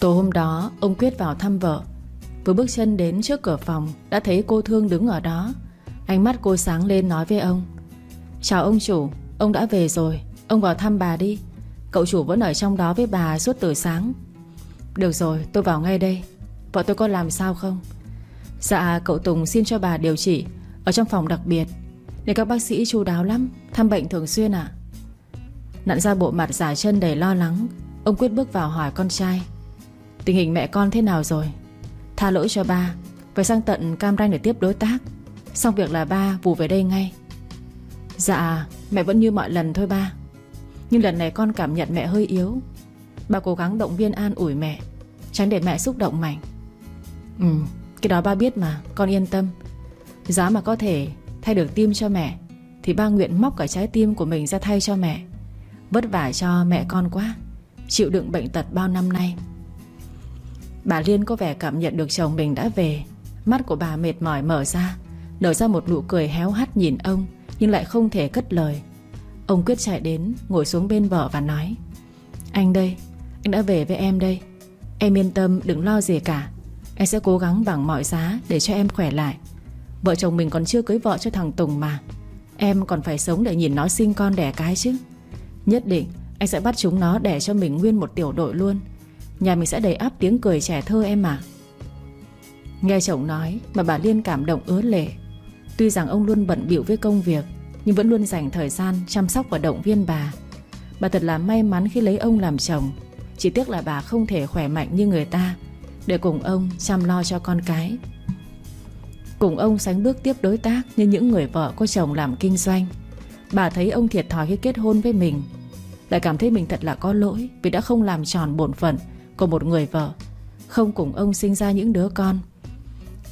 Tối hôm đó, ông Quyết vào thăm vợ. Vừa bước chân đến trước cửa phòng, Đã thấy cô Thương đứng ở đó. Ánh mắt cô sáng lên nói với ông, Chào ông chủ, Ông đã về rồi, Ông vào thăm bà đi. Cậu chủ vẫn ở trong đó với bà suốt từ sáng. Được rồi, tôi vào ngay đây. Vợ tôi có làm sao không? Dạ cậu Tùng xin cho bà điều trị, Ở trong phòng đặc biệt. Để các bác sĩ chu đáo lắm, Thăm bệnh thường xuyên ạ. Nặn ra bộ mặt giả chân đầy lo lắng, Ông Quyết bước vào hỏi con trai. Tình hình mẹ con thế nào rồi? Tha lỗi cho ba. Phải sang tận Cam Ranh để tiếp đối tác. Xong việc là ba vụ về đây ngay. Dạ mẹ vẫn như mọi lần thôi ba. Nhưng lần này con cảm nhận mẹ hơi yếu. Ba cố gắng động viên an ủi mẹ, Tránh để mẹ xúc động mạnh Ừ Cái đó ba biết mà, Con yên tâm. Giá mà có thể thay được tim cho mẹ, Thì ba nguyện móc cả trái tim của mình ra thay cho mẹ. Vất vả cho mẹ con quá. Chịu đựng bệnh tật bao năm nay. Bà Liên có vẻ cảm nhận được chồng mình đã về. Mắt của bà mệt mỏi mở ra, Nở ra một nụ cười héo hắt nhìn ông, Nhưng lại không thể cất lời. Ông quyết chạy đến, Ngồi xuống bên vợ và nói, Anh đây, Anh đã về với em đây. Em yên tâm, đừng lo gì cả. Anh sẽ cố gắng bằng mọi giá để cho em khỏe lại. Vợ chồng mình còn chưa cưới vợ cho thằng Tùng mà. Em còn phải sống để nhìn nó sinh con đẻ cái chứ. Nhất định anh sẽ bắt chúng nó đẻ cho mình nguyên một tiểu đội luôn. Nhà mình sẽ đầy áp tiếng cười trẻ thơ em à Nghe chồng nói Mà bà Liên cảm động ứa lệ. Tuy rằng ông luôn bận biểu với công việc, Nhưng vẫn luôn dành thời gian chăm sóc và động viên bà. Bà thật là may mắn khi lấy ông làm chồng. Chỉ tiếc là bà không thể khỏe mạnh như người ta, Để cùng ông chăm lo cho con cái. Cùng ông sánh bước tiếp đối tác Như những người vợ có chồng làm kinh doanh. Bà thấy ông thiệt thòi khi kết hôn với mình. Lại cảm thấy mình thật là có lỗi Vì đã không làm tròn bổn phận của một người vợ. Không cùng ông sinh ra những đứa con.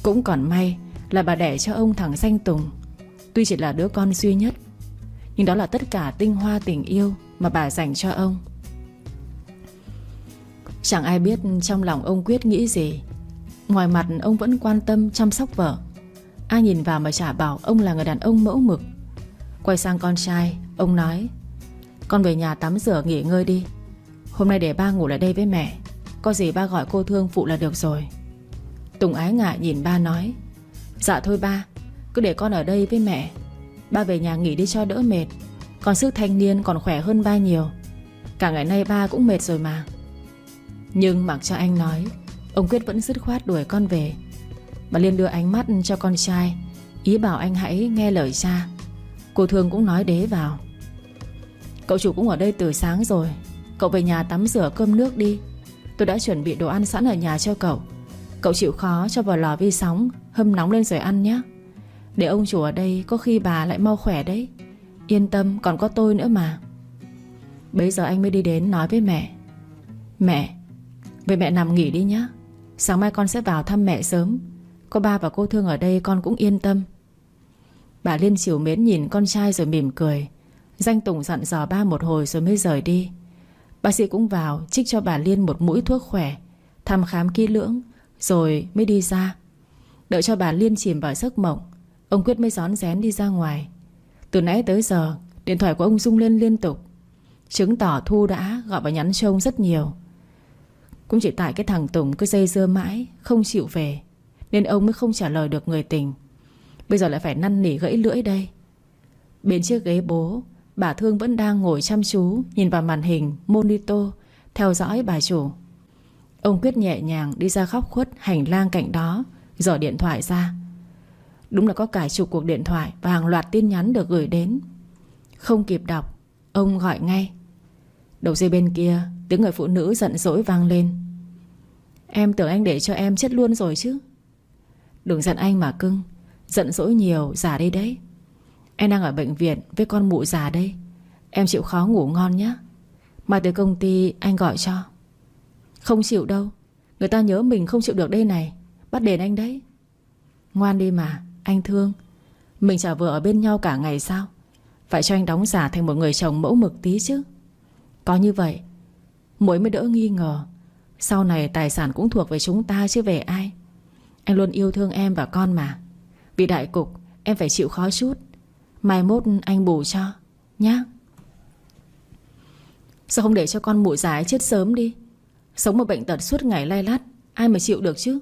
Cũng còn may là bà đẻ cho ông thằng Danh Tùng. Tuy chỉ là đứa con duy nhất, Nhưng đó là tất cả tinh hoa tình yêu Mà bà dành cho ông. Chẳng ai biết trong lòng ông Quyết nghĩ gì. Ngoài mặt, ông vẫn quan tâm chăm sóc vợ. Ai nhìn vào mà chả bảo ông là người đàn ông mẫu mực. Quay sang con trai, Ông nói, Con về nhà tắm rửa nghỉ ngơi đi. Hôm nay để ba ngủ lại đây với mẹ. Có gì ba gọi cô thương phụ là được rồi. Tùng ái ngại nhìn ba nói Dạ thôi ba, Cứ để con ở đây với mẹ. Ba về nhà nghỉ đi cho đỡ mệt. Còn sức thanh niên còn khỏe hơn ba nhiều. Cả ngày nay ba cũng mệt rồi mà. Nhưng mặc cho anh nói, Ông Quyết vẫn dứt khoát đuổi con về. Bà Liên đưa ánh mắt cho con trai, Ý bảo anh hãy nghe lời cha. Cô Thương cũng nói đế vào, Cậu chủ cũng ở đây từ sáng rồi, Cậu về nhà tắm rửa cơm nước đi. Tôi đã chuẩn bị đồ ăn sẵn ở nhà cho cậu. Cậu chịu khó cho vào lò vi sóng, Hâm nóng lên rồi ăn nhé. Để ông chủ ở đây có khi bà lại mau khỏe đấy. Yên tâm, còn có tôi nữa mà. Bây giờ anh mới đi đến nói với mẹ. Mẹ, Về mẹ nằm nghỉ đi nhé. Sáng mai con sẽ vào thăm mẹ sớm. Có ba và cô Thương ở đây, con cũng yên tâm. Bà Liên chiều mến nhìn con trai rồi mỉm cười. Danh Tùng dặn dò ba một hồi rồi mới rời đi. Bác sĩ cũng vào, Trích cho bà Liên một mũi thuốc khỏe, Thăm khám kỹ lưỡng, Rồi mới đi ra. Đợi cho bà Liên chìm vào giấc mộng, Ông Quyết mới rón rén đi ra ngoài. Từ nãy tới giờ, Điện thoại của ông rung lên liên tục. Chứng tỏ Thu đã gọi và nhắn cho ông rất nhiều. Cũng chỉ tại cái thằng Tùng Cứ dây dưa mãi, Không chịu về, Nên ông mới không trả lời được người tình. Bây giờ lại phải năn nỉ gãy lưỡi đây. Bên chiếc ghế bố Bà Thương vẫn đang ngồi chăm chú Nhìn vào màn hình monitor, Theo dõi bà chủ. Ông Quyết nhẹ nhàng đi ra khóc khuất Hành lang cạnh đó, Giở điện thoại ra. Đúng là có cả chục cuộc điện thoại Và hàng loạt tin nhắn được gửi đến. Không kịp đọc, Ông gọi ngay. Đầu dây bên kia, Tiếng người phụ nữ giận dỗi vang lên. Em tưởng anh để cho em chết luôn rồi chứ. Đừng giận anh mà cưng, Giận dỗi nhiều, già đi đấy. Em đang ở bệnh viện với con mụ già đây. Em chịu khó ngủ ngon nhé. Mà tới công ty, anh gọi cho. Không chịu đâu. Người ta nhớ mình không chịu được đây này. Bắt đền anh đấy. Ngoan đi mà, anh thương. Mình chả vừa ở bên nhau cả ngày sao? Phải cho anh đóng giả thành một người chồng mẫu mực tí chứ. Có như vậy Mỗi mới đỡ nghi ngờ. Sau này tài sản cũng thuộc về chúng ta chứ về ai. Anh luôn yêu thương em và con mà. Vì đại cục, Em phải chịu khó chút. Mai mốt anh bù cho, Nhá. Sao không để cho con mụ già chết sớm đi? Sống một bệnh tật suốt ngày lay lắt, Ai mà chịu được chứ?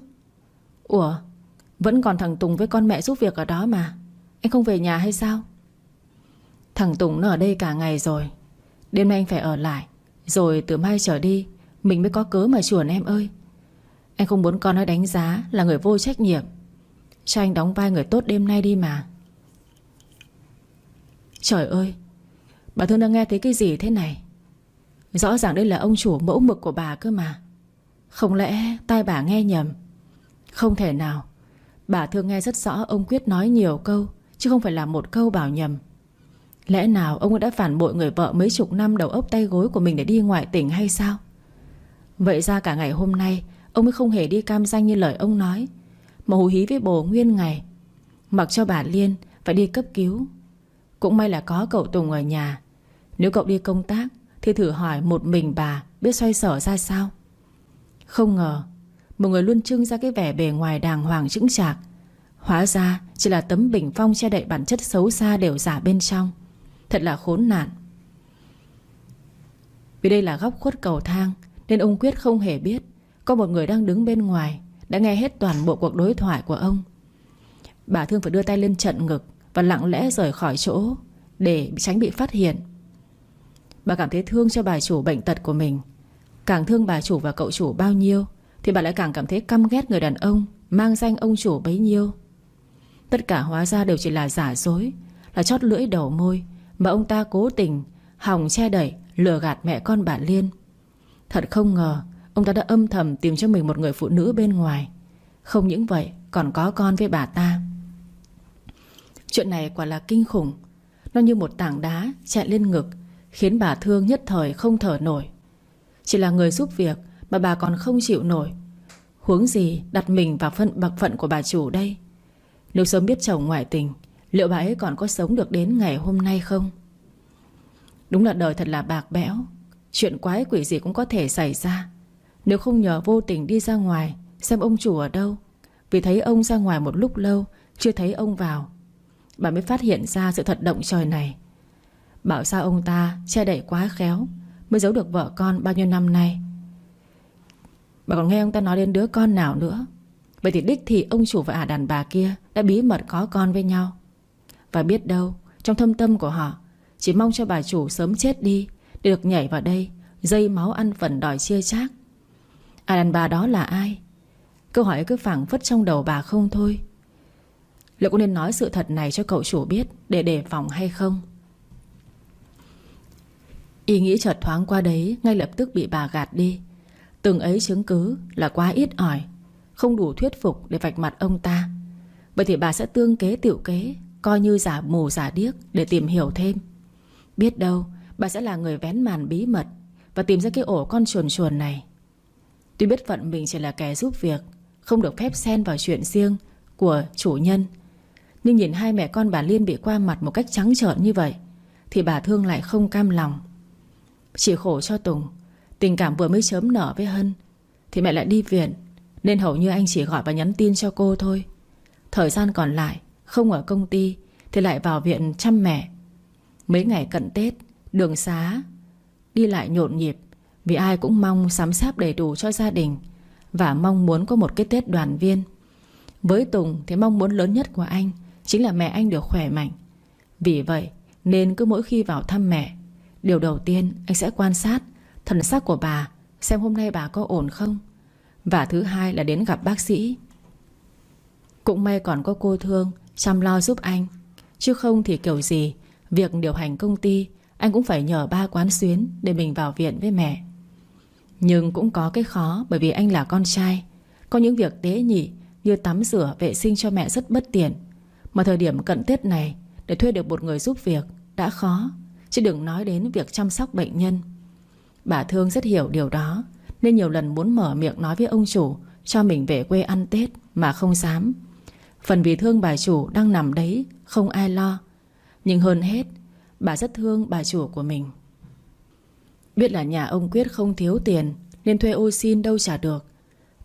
Ủa, Vẫn còn thằng Tùng với con mẹ giúp việc ở đó mà. Anh không về nhà hay sao? Thằng Tùng nó ở đây cả ngày rồi. Đêm nay anh phải ở lại. Rồi từ mai trở đi, Mình mới có cớ mà chuồn em ơi. Anh không muốn con nó đánh giá là người vô trách nhiệm. Cho anh đóng vai người tốt đêm nay đi mà. Trời ơi, Bà Thương đang nghe thấy cái gì thế này? Rõ ràng đây là ông chủ mẫu mực của bà cơ mà. Không lẽ tai bà nghe nhầm? Không thể nào, Bà Thương nghe rất rõ ông Quyết nói nhiều câu, Chứ không phải là một câu bảo nhầm. Lẽ nào ông đã phản bội người vợ mấy chục năm đầu ốc tay gối của mình để đi ngoại tỉnh hay sao? Vậy ra cả ngày hôm nay, Ông mới không hề đi cam danh như lời ông nói, Mà hú hí với bồ nguyên ngày. Mặc cho bà Liên phải đi cấp cứu cũng may là có cậu Tùng ở nhà. Nếu cậu đi công tác Thì thử hỏi một mình bà Biết xoay sở ra sao. Không ngờ, Một người luôn trưng ra cái vẻ bề ngoài đàng hoàng chững chạc. Hóa ra chỉ là tấm bình phong che đậy bản chất xấu xa đều giả bên trong. Thật là khốn nạn. Vì đây là góc khuất cầu thang, Nên ông Quyết không hề biết Có một người đang đứng bên ngoài Đã nghe hết toàn bộ cuộc đối thoại của ông. Bà Thương phải đưa tay lên trận ngực. Và lặng lẽ rời khỏi chỗ Để tránh bị phát hiện. Bà cảm thấy thương cho bà chủ bệnh tật của mình. Càng thương bà chủ và cậu chủ bao nhiêu, Thì bà lại càng cảm thấy căm ghét người đàn ông Mang danh ông chủ bấy nhiêu. Tất cả hóa ra đều chỉ là giả dối, Là chót lưỡi đầu môi mà ông ta cố tình Hòng che đẩy lừa gạt mẹ con bà Liên. Thật không ngờ, Ông ta đã âm thầm tìm cho mình một người phụ nữ bên ngoài. Không những vậy, Còn có con với bà ta. Chuyện này quả là kinh khủng. Nó như một tảng đá chạy lên ngực, Khiến bà thương nhất thời không thở nổi. Chỉ là người giúp việc Mà bà còn không chịu nổi. Huống gì đặt mình vào phận bậc phận của bà chủ đây? Nếu sớm biết chồng ngoại tình, Liệu bà ấy còn có sống được đến ngày hôm nay không? Đúng là đời thật là bạc bẽo. Chuyện quái quỷ gì cũng có thể xảy ra. Nếu không nhờ vô tình đi ra ngoài, Xem ông chủ ở đâu. Vì thấy ông ra ngoài một lúc lâu, Chưa thấy ông vào Bà mới phát hiện ra sự thật động trời này. Bảo sao ông ta che đậy quá khéo, Mới giấu được vợ con bao nhiêu năm nay. Bà còn nghe ông ta nói đến đứa con nào nữa. Vậy thì đích thì ông chủ và ả đàn bà kia Đã bí mật có con với nhau. Và biết đâu, Trong thâm tâm của họ, Chỉ mong cho bà chủ sớm chết đi, Để được nhảy vào đây, Dây máu ăn phần đòi chia chác. À đàn bà đó là ai? Câu hỏi cứ phẳng phất trong đầu bà không thôi. Liệu có nên nói sự thật này cho cậu chủ biết Để đề phòng hay không? Ý nghĩ chợt thoáng qua đấy, Ngay lập tức bị bà gạt đi. Từng ấy chứng cứ là quá ít ỏi, Không đủ thuyết phục để vạch mặt ông ta. Vậy thì bà sẽ tương kế tiểu kế, Coi như giả mù giả điếc Để tìm hiểu thêm. Biết đâu, bà sẽ là người vén màn bí mật Và tìm ra cái ổ con chuồn chuồn này. Tuy biết phận mình chỉ là kẻ giúp việc, Không được phép xen vào chuyện riêng Của chủ nhân nhưng nhìn hai mẹ con bà Liên bị qua mặt Một cách trắng trợn như vậy, Thì bà Thương lại không cam lòng. Chỉ khổ cho Tùng, Tình cảm vừa mới chớm nở với Hân, Thì mẹ lại đi viện, Nên hầu như anh chỉ gọi và nhắn tin cho cô thôi. Thời gian còn lại, không ở công ty, Thì lại vào viện chăm mẹ. Mấy ngày cận Tết, Đường xá, Đi lại nhộn nhịp, Vì ai cũng mong sắm sáp đầy đủ cho gia đình Và mong muốn có một cái Tết đoàn viên. Với Tùng thì mong muốn lớn nhất của anh Chính là mẹ anh được khỏe mạnh. Vì vậy, nên cứ mỗi khi vào thăm mẹ, Điều đầu tiên anh sẽ quan sát Thần sắc của bà, Xem hôm nay bà có ổn không. Và thứ hai là đến gặp bác sĩ. Cũng may còn có cô Thương Chăm lo giúp anh, Chứ không thì kiểu gì, Việc điều hành công ty, Anh cũng phải nhờ ba quán xuyến Để mình vào viện với mẹ. Nhưng cũng có cái khó, Bởi vì anh là con trai, Có những việc tế nhị Như tắm rửa, vệ sinh cho mẹ rất bất tiện. Mà thời điểm cận Tết này, Để thuê được một người giúp việc Đã khó, Chứ đừng nói đến việc chăm sóc bệnh nhân. Bà Thương rất hiểu điều đó, Nên nhiều lần muốn mở miệng nói với ông chủ Cho mình về quê ăn Tết Mà không dám. Phần vì thương bà chủ đang nằm đấy, Không ai lo. Nhưng hơn hết, Bà rất thương bà chủ của mình. Biết là nhà ông Quyết không thiếu tiền, Nên thuê ô xin đâu trả được.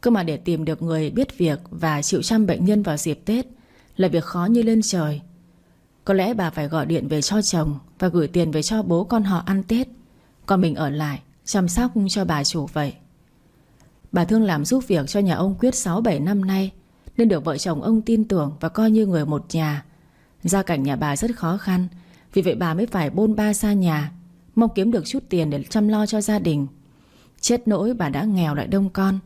Cơ mà để tìm được người biết việc Và chịu chăm bệnh nhân vào dịp Tết là việc khó như lên trời. Có lẽ bà phải gọi điện về cho chồng Và gửi tiền về cho bố con họ ăn Tết. Còn mình ở lại, Chăm sóc cho bà chủ vậy. Bà Thương làm giúp việc cho nhà ông Quyết 6-7 năm nay, Nên được vợ chồng ông tin tưởng Và coi như người một nhà. Gia cảnh nhà bà rất khó khăn, Vì vậy bà mới phải bôn ba xa nhà, Mong kiếm được chút tiền để chăm lo cho gia đình. Chết nỗi bà đã nghèo lại đông con.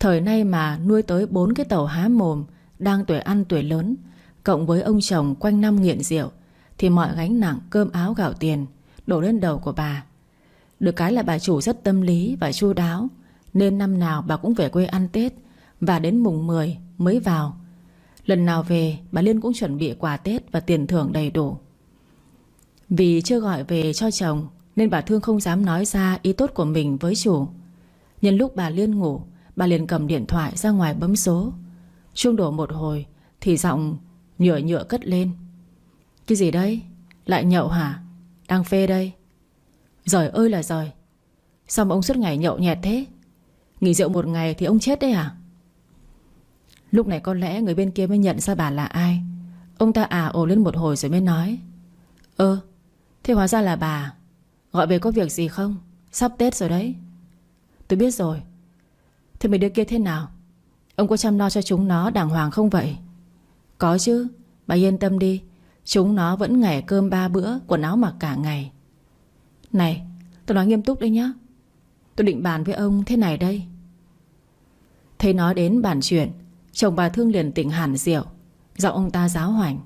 Thời nay mà nuôi tới bốn cái tàu há mồm đang tuổi ăn tuổi lớn, Cộng với ông chồng quanh năm nghiện rượu, Thì mọi gánh nặng cơm áo gạo tiền Đổ lên đầu của bà. Được cái là bà chủ rất tâm lý và chu đáo, Nên năm nào bà cũng về quê ăn Tết Và đến mùng 10 mới vào. Lần nào về, bà Liên cũng chuẩn bị quà Tết Và tiền thưởng đầy đủ. Vì chưa gọi về cho chồng, Nên bà Thương không dám nói ra ý tốt của mình với chủ. Nhân lúc bà Liên ngủ, Bà liền cầm điện thoại ra ngoài bấm số. Chuông đổ một hồi, Thì giọng nhựa nhựa cất lên. Cái gì đây? Lại nhậu hả? Đang phê đây. Giời ơi là giời. Sao mà ông suốt ngày nhậu nhẹt thế? Nghỉ rượu một ngày thì ông chết đấy à Lúc này có lẽ người bên kia mới nhận ra bà là ai. Ông ta à ồ lên một hồi rồi mới nói. Ơ, Thế hóa ra là bà. Gọi về có việc gì không? Sắp Tết rồi đấy. Tôi biết rồi. Thế mấy đứa kia thế nào? Ông có chăm lo cho chúng nó, đàng hoàng không vậy? Có chứ. Bà yên tâm đi. Chúng nó vẫn ngày cơm ba bữa, Quần áo mặc cả ngày. Này, tôi nói nghiêm túc đấy nhá. Tôi định bàn với ông thế này đây. Thấy nói đến bàn chuyện, Chồng bà Thương liền tỉnh hẳn rượu, Giọng ông ta giáo hoành.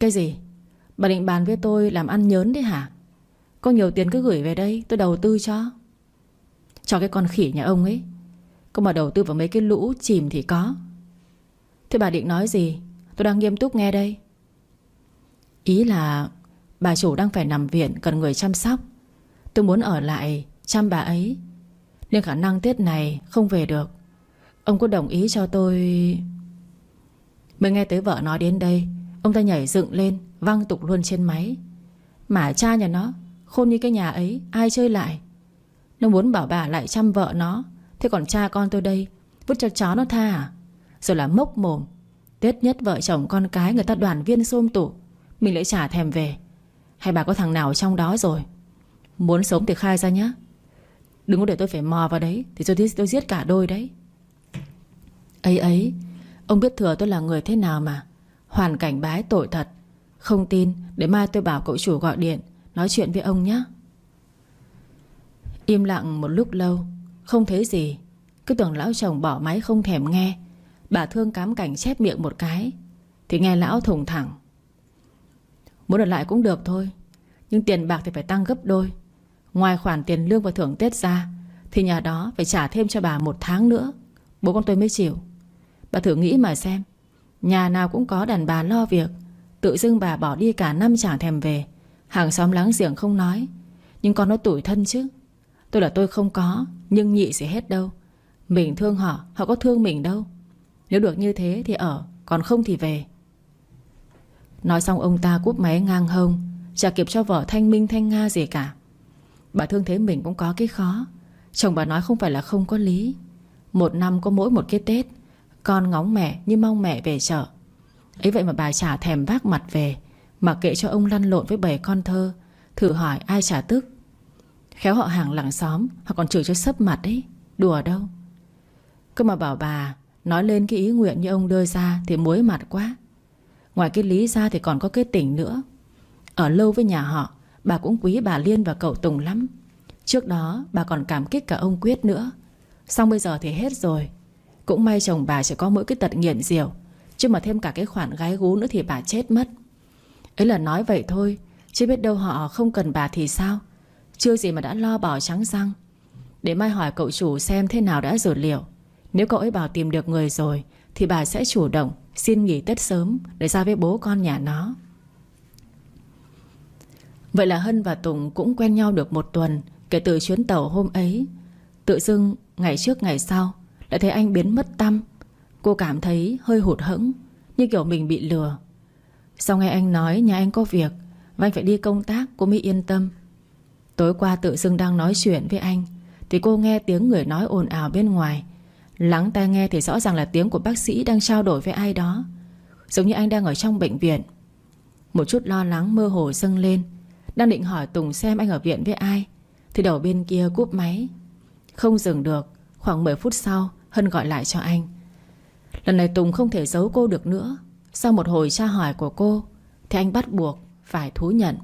Cái gì? Bà định bàn với tôi làm ăn nhớn đấy hả? Có nhiều tiền cứ gửi về đây, Tôi đầu tư cho. Cho cái con khỉ nhà ông ấy. Có mà đầu tư vào mấy cái lũ chìm thì có. Thế bà định nói gì? Tôi đang nghiêm túc nghe đây. Ý là Bà chủ đang phải nằm viện, Cần người chăm sóc. Tôi muốn ở lại chăm bà ấy. Nên khả năng Tết này không về được. Ông có đồng ý cho tôi? Mới nghe tới vợ nói đến đây, Ông ta nhảy dựng lên, Văng tục luôn trên máy. Mà cha nhà nó Khôn như cái nhà ấy, Ai chơi lại? Nó muốn bảo bà lại chăm vợ nó. Thế còn cha con tôi đây Vứt cho chó nó tha à? Rồi là mốc mồm. Tết nhất vợ chồng con cái người ta đoàn viên xôm tụ. Mình lại trả thèm về. Hay bà có thằng nào trong đó rồi? Muốn sống thì khai ra nhá. Đừng có để tôi phải mò vào đấy Thì tôi, tôi giết cả đôi đấy. Ấy ấy Ông biết thừa tôi là người thế nào mà. Hoàn cảnh bái tội thật. Không tin để mai tôi bảo cậu chủ gọi điện Nói chuyện với ông nhé Im lặng một lúc lâu. Không thấy gì. Cứ tưởng lão chồng bỏ máy không thèm nghe. Bà thương cám cảnh chép miệng một cái. Thì nghe lão thùng thẳng. Muốn đợt lại cũng được thôi. Nhưng tiền bạc thì phải tăng gấp đôi. Ngoài khoản tiền lương và thưởng Tết ra, Thì nhà đó phải trả thêm cho bà một tháng nữa. Bố con tôi mới chịu. Bà thử nghĩ mà xem. Nhà nào cũng có đàn bà lo việc. Tự dưng bà bỏ đi cả năm chẳng thèm về. Hàng xóm láng giềng không nói. Nhưng con nó tủi thân chứ. Tôi là tôi không có. Nhưng nhị sẽ hết đâu. Mình thương họ Họ có thương mình đâu. Nếu được như thế thì ở, Còn không thì về. Nói xong ông ta cúp máy ngang hông, Chả kịp cho vợ thanh minh, thanh nga gì cả. Bà thương thế mình cũng có cái khó. Chồng bà nói không phải là không có lý. Một năm có mỗi một cái Tết, Con ngóng mẹ như mong mẹ về chợ. Ấy vậy mà bà chả thèm vác mặt về, mà kệ cho ông lăn lộn với bầy con thơ, Thử hỏi ai trả tức. Khéo họ hàng làng xóm, Họ còn chửi cho sấp mặt ấy. Đùa đâu? Cơ mà bảo bà, Nói lên cái ý nguyện như ông đưa ra Thì muối mặt quá. Ngoài cái lý ra thì còn có cái tỉnh nữa. Ở lâu với nhà họ, Bà cũng quý bà Liên và cậu Tùng lắm. Trước đó, bà còn cảm kích cả ông Quyết nữa. Xong bây giờ thì hết rồi. Cũng may chồng bà chỉ có mỗi cái tật nghiện rượu, Chứ mà thêm cả cái khoản gái gú nữa thì bà chết mất. Ấy là nói vậy thôi, Chứ biết đâu họ không cần bà thì sao? Chưa gì mà đã lo bỏ trắng răng. Để mai hỏi cậu chủ xem thế nào đã rồi liệu. Nếu cậu ấy bảo tìm được người rồi, Thì bà sẽ chủ động Xin nghỉ Tết sớm Để ra với bố con nhà nó. Vậy là Hân và Tùng cũng quen nhau được một tuần Kể từ chuyến tàu hôm ấy. Tự dưng ngày trước ngày sau Lại thấy anh biến mất tâm Cô cảm thấy hơi hụt hẫng, Như kiểu mình bị lừa. Sau nghe anh nói nhà anh có việc, Và anh phải đi công tác, cô mới yên tâm. Tối qua tự dưng đang nói chuyện với anh, Thì cô nghe tiếng người nói ồn ào bên ngoài. Lắng tai nghe thì rõ ràng là tiếng của bác sĩ Đang trao đổi với ai đó. Giống như anh đang ở trong bệnh viện. Một chút lo lắng, mơ hồ dâng lên. Đang định hỏi Tùng xem anh ở viện với ai, Thì đầu bên kia cúp máy. Không dừng được, Khoảng 10 phút sau, Hân gọi lại cho anh. Lần này Tùng không thể giấu cô được nữa. Sau một hồi tra hỏi của cô, Thì anh bắt buộc phải thú nhận.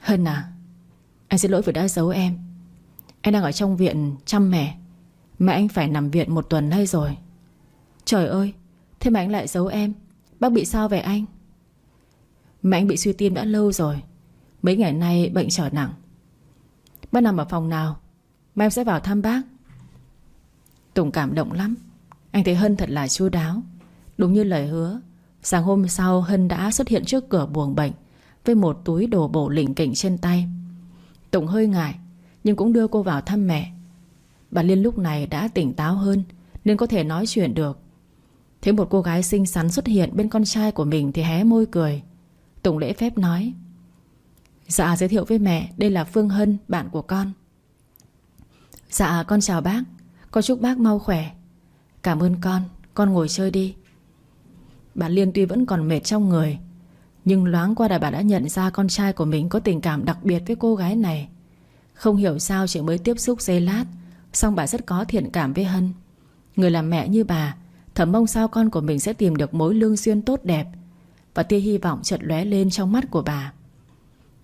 Hân à anh xin lỗi vì đã giấu em. Anh đang ở trong viện chăm mẹ. Mẹ anh phải nằm viện một tuần nay rồi. Trời ơi, Thế mà anh lại giấu em. Bác bị sao về anh? Mẹ anh bị suy tim đã lâu rồi. Mấy ngày nay bệnh trở nặng. Bác nằm ở phòng nào? Mai em sẽ vào thăm bác. Tùng cảm động lắm. Anh thấy Hân thật là chu đáo. Đúng như lời hứa, Sáng hôm sau Hân đã xuất hiện trước cửa buồng bệnh Với một túi đồ bổ lỉnh kỉnh trên tay. Tùng hơi ngại, Nhưng cũng đưa cô vào thăm mẹ. Bà Liên lúc này đã tỉnh táo hơn, Nên có thể nói chuyện được. Thấy một cô gái xinh xắn xuất hiện Bên con trai của mình thì hé môi cười. Tùng lễ phép nói Dạ giới thiệu với mẹ, Đây là Phương Hân, bạn của con. Dạ con chào bác. Con chúc bác mau khỏe. Cảm ơn con. Con ngồi chơi đi. Bà Liên tuy vẫn còn mệt trong người nhưng loáng qua là bà đã nhận ra Con trai của mình có tình cảm đặc biệt với cô gái này. Không hiểu sao chỉ mới tiếp xúc giây lát, Xong bà rất có thiện cảm với Hân. Người làm mẹ như bà, Thầm mong sao con của mình sẽ tìm được mối lương duyên tốt đẹp, Và tia hy vọng chợt lóe lên trong mắt của bà.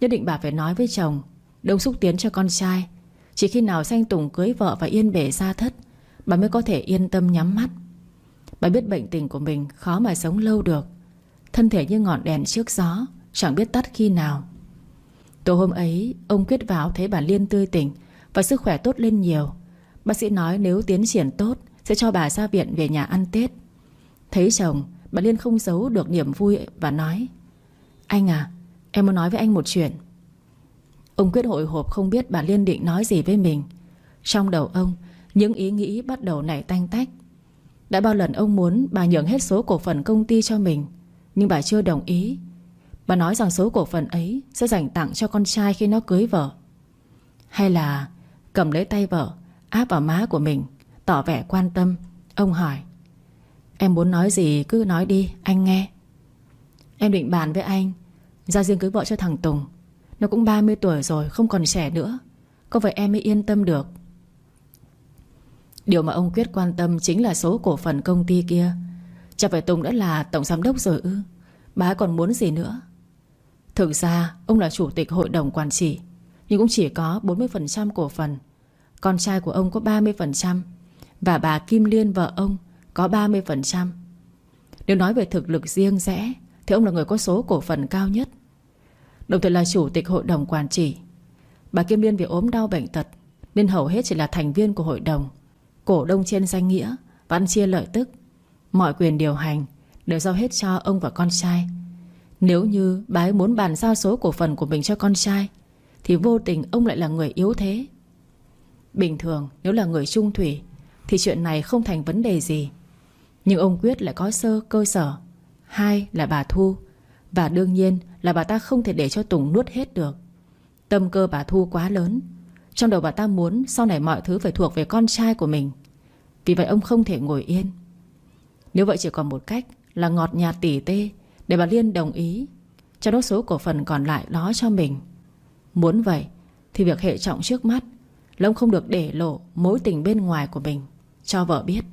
Nhất định bà phải nói với chồng, Đông xúc tiến cho con trai, Chỉ khi nào Sanh Tùng cưới vợ và yên bể ra thất, Bà mới có thể yên tâm nhắm mắt. Bà biết bệnh tình của mình khó mà sống lâu được. Thân thể như ngọn đèn trước gió, Chẳng biết tắt khi nào. Tối hôm ấy, Ông quyết vào thấy bà Liên tươi tỉnh Và sức khỏe tốt lên nhiều. Bác sĩ nói nếu tiến triển tốt, Sẽ cho bà ra viện về nhà ăn Tết. Thấy chồng, Bà Liên không giấu được niềm vui Và nói, Anh à Em muốn nói với anh một chuyện. Ông quyết hội hộp không biết bà Liên định nói gì với mình. Trong đầu ông, Những ý nghĩ bắt đầu nảy tanh tách. Đã bao lần ông muốn bà nhường hết số cổ phần công ty cho mình nhưng bà chưa đồng ý. Bà nói rằng số cổ phần ấy Sẽ dành tặng cho con trai khi nó cưới vợ. Hay là Cầm lấy tay vợ, Áp vào má của mình, Tỏ vẻ quan tâm. Ông hỏi, Em muốn nói gì? Cứ nói đi, Anh nghe. Em định bàn với anh, ra riêng cưới vợ cho thằng Tùng. Nó cũng 30 tuổi rồi, không còn trẻ nữa. Có vậy em mới yên tâm được. Điều mà ông Quyết quan tâm Chính là số cổ phần công ty kia. Chắc phải Tùng đã là tổng giám đốc rồi ư? Bà còn muốn gì nữa? Thực ra, ông là chủ tịch hội đồng quản trị, Nhưng cũng chỉ có 40% cổ phần. Con trai của ông có 30% Và bà Kim Liên vợ ông Có 30% Nếu nói về thực lực riêng rẽ, Thì ông là người có số cổ phần cao nhất. Đồng thời là chủ tịch hội đồng quản trị. Bà Kim Liên vì ốm đau bệnh tật, Nên hầu hết chỉ là thành viên của hội đồng. Cổ đông trên danh nghĩa Và ăn chia lợi tức. Mọi quyền điều hành Đều giao hết cho ông và con trai. Nếu như bà ấy muốn bàn giao số cổ phần của mình cho con trai, Thì vô tình ông lại là người yếu thế. Bình thường, nếu là người trung thủy, Thì chuyện này không thành vấn đề gì. Nhưng ông Quyết lại có sơ, cơ sở. Hai là bà Thu. Và đương nhiên là bà ta không thể để cho Tùng nuốt hết được. Tâm cơ bà Thu quá lớn. Trong đầu bà ta muốn Sau này mọi thứ phải thuộc về con trai của mình. Vì vậy ông không thể ngồi yên. Nếu vậy chỉ còn một cách Là ngọt nhạt tỉ tê Để bà Liên đồng ý. Cho đốt số cổ phần còn lại đó cho mình. Muốn vậy Thì việc hệ trọng trước mắt lông không được để lộ mối tình bên ngoài của mình, Cho vợ biết.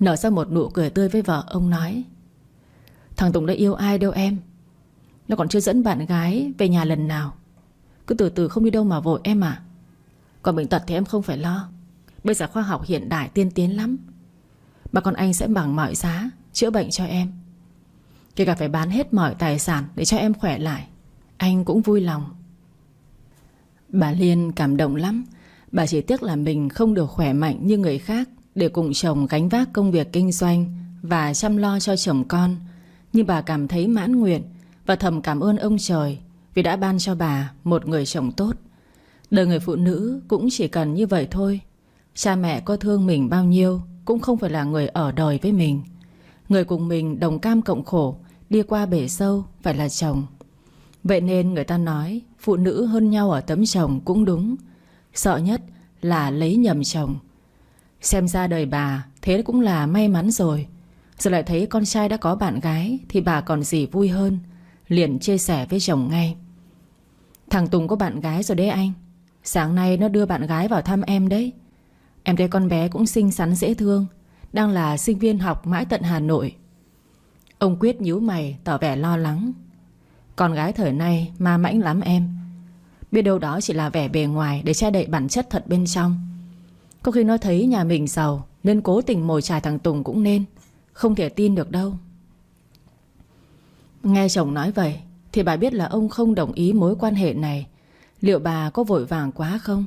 Nở ra một nụ cười tươi với vợ, Ông nói, Thằng Tùng đã yêu ai đâu em? Nó còn chưa dẫn bạn gái về nhà lần nào. Cứ từ từ không đi đâu mà vội em à. Còn bệnh tật thì em không phải lo. Bây giờ khoa học hiện đại tiên tiến lắm. Bà con anh sẽ bằng mọi giá, Chữa bệnh cho em. Kể cả phải bán hết mọi tài sản Để cho em khỏe lại, Anh cũng vui lòng. Bà Liên cảm động lắm. Bà chỉ tiếc là mình không được khỏe mạnh như người khác Để cùng chồng gánh vác công việc kinh doanh Và chăm lo cho chồng con. Nhưng bà cảm thấy mãn nguyện Và thầm cảm ơn ông trời Vì đã ban cho bà một người chồng tốt. Đời người phụ nữ cũng chỉ cần như vậy thôi. Cha mẹ có thương mình bao nhiêu cũng không phải là người ở đời với mình. Người cùng mình đồng cam cộng khổ, Đi qua bể sâu phải là chồng. Vậy nên người ta nói, Phụ nữ hơn nhau ở tấm chồng cũng đúng. Sợ nhất là lấy nhầm chồng. Xem ra đời bà Thế cũng là may mắn rồi. Giờ lại thấy con trai đã có bạn gái Thì bà còn gì vui hơn, Liền chia sẻ với chồng ngay. Thằng Tùng có bạn gái rồi đấy anh. Sáng nay nó đưa bạn gái vào thăm em đấy. Em thấy con bé cũng xinh xắn, dễ thương, Đang là sinh viên học mãi tận Hà Nội. Ông Quyết nhíu mày, tỏ vẻ lo lắng. Con gái thời nay ma mãnh lắm em. Biết đâu đó chỉ là vẻ bề ngoài Để che đậy bản chất thật bên trong. Có khi nó thấy nhà mình giàu, Nên cố tình mồi chài thằng Tùng cũng nên, Không thể tin được đâu. Nghe chồng nói vậy, Thì bà biết là ông không đồng ý mối quan hệ này. Liệu bà có vội vàng quá không?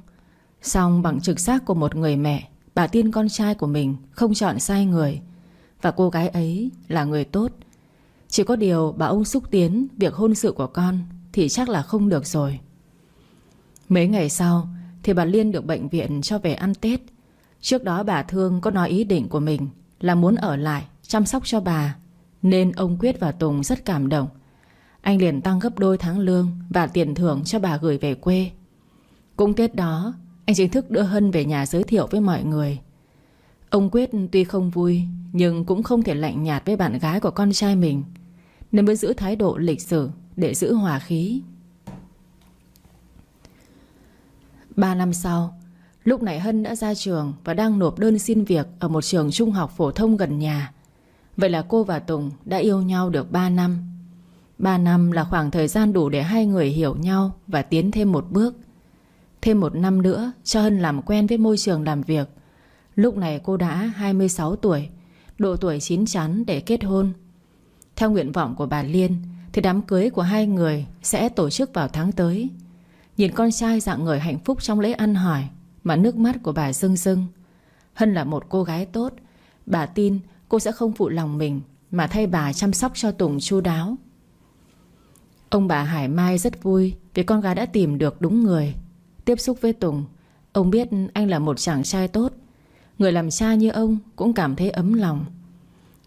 Xong bằng trực giác của một người mẹ, Bà tin con trai của mình Không chọn sai người. Và cô gái ấy là người tốt. Chỉ có điều bà ông xúc tiến Việc hôn sự của con Thì chắc là không được rồi. Mấy ngày sau Thì bà Liên được bệnh viện cho về ăn Tết. Trước đó bà Thương có nói ý định của mình Là muốn ở lại Chăm sóc cho bà, Nên ông Quyết và Tùng rất cảm động. Anh liền tăng gấp đôi tháng lương Và tiền thưởng cho bà gửi về quê. Cũng Tết đó anh chính thức đưa Hân về nhà giới thiệu với mọi người. Ông Quyết tuy không vui, Nhưng cũng không thể lạnh nhạt với bạn gái của con trai mình, Nên mới giữ thái độ lịch sử Để giữ hòa khí. Ba năm sau, Lúc này Hân đã ra trường Và đang nộp đơn xin việc Ở một trường trung học phổ thông gần nhà. Vậy là cô và Tùng đã yêu nhau được 3 năm. 3 năm là khoảng thời gian đủ để hai người hiểu nhau Và tiến thêm một bước. Thêm một năm nữa, cho Hân làm quen với môi trường làm việc. Lúc này cô đã 26 tuổi, Độ tuổi chín chắn để kết hôn. Theo nguyện vọng của bà Liên, Thì đám cưới của hai người Sẽ tổ chức vào tháng tới. Nhìn con trai dạng người hạnh phúc trong lễ ăn hỏi, Mà nước mắt của bà rưng rưng. Hân là một cô gái tốt. Bà tin cô sẽ không phụ lòng mình, Mà thay bà chăm sóc cho Tùng chu đáo. Ông bà Hải Mai rất vui Vì con gái đã tìm được đúng người. Tiếp xúc với Tùng, Ông biết anh là một chàng trai tốt. Người làm cha như ông cũng cảm thấy ấm lòng.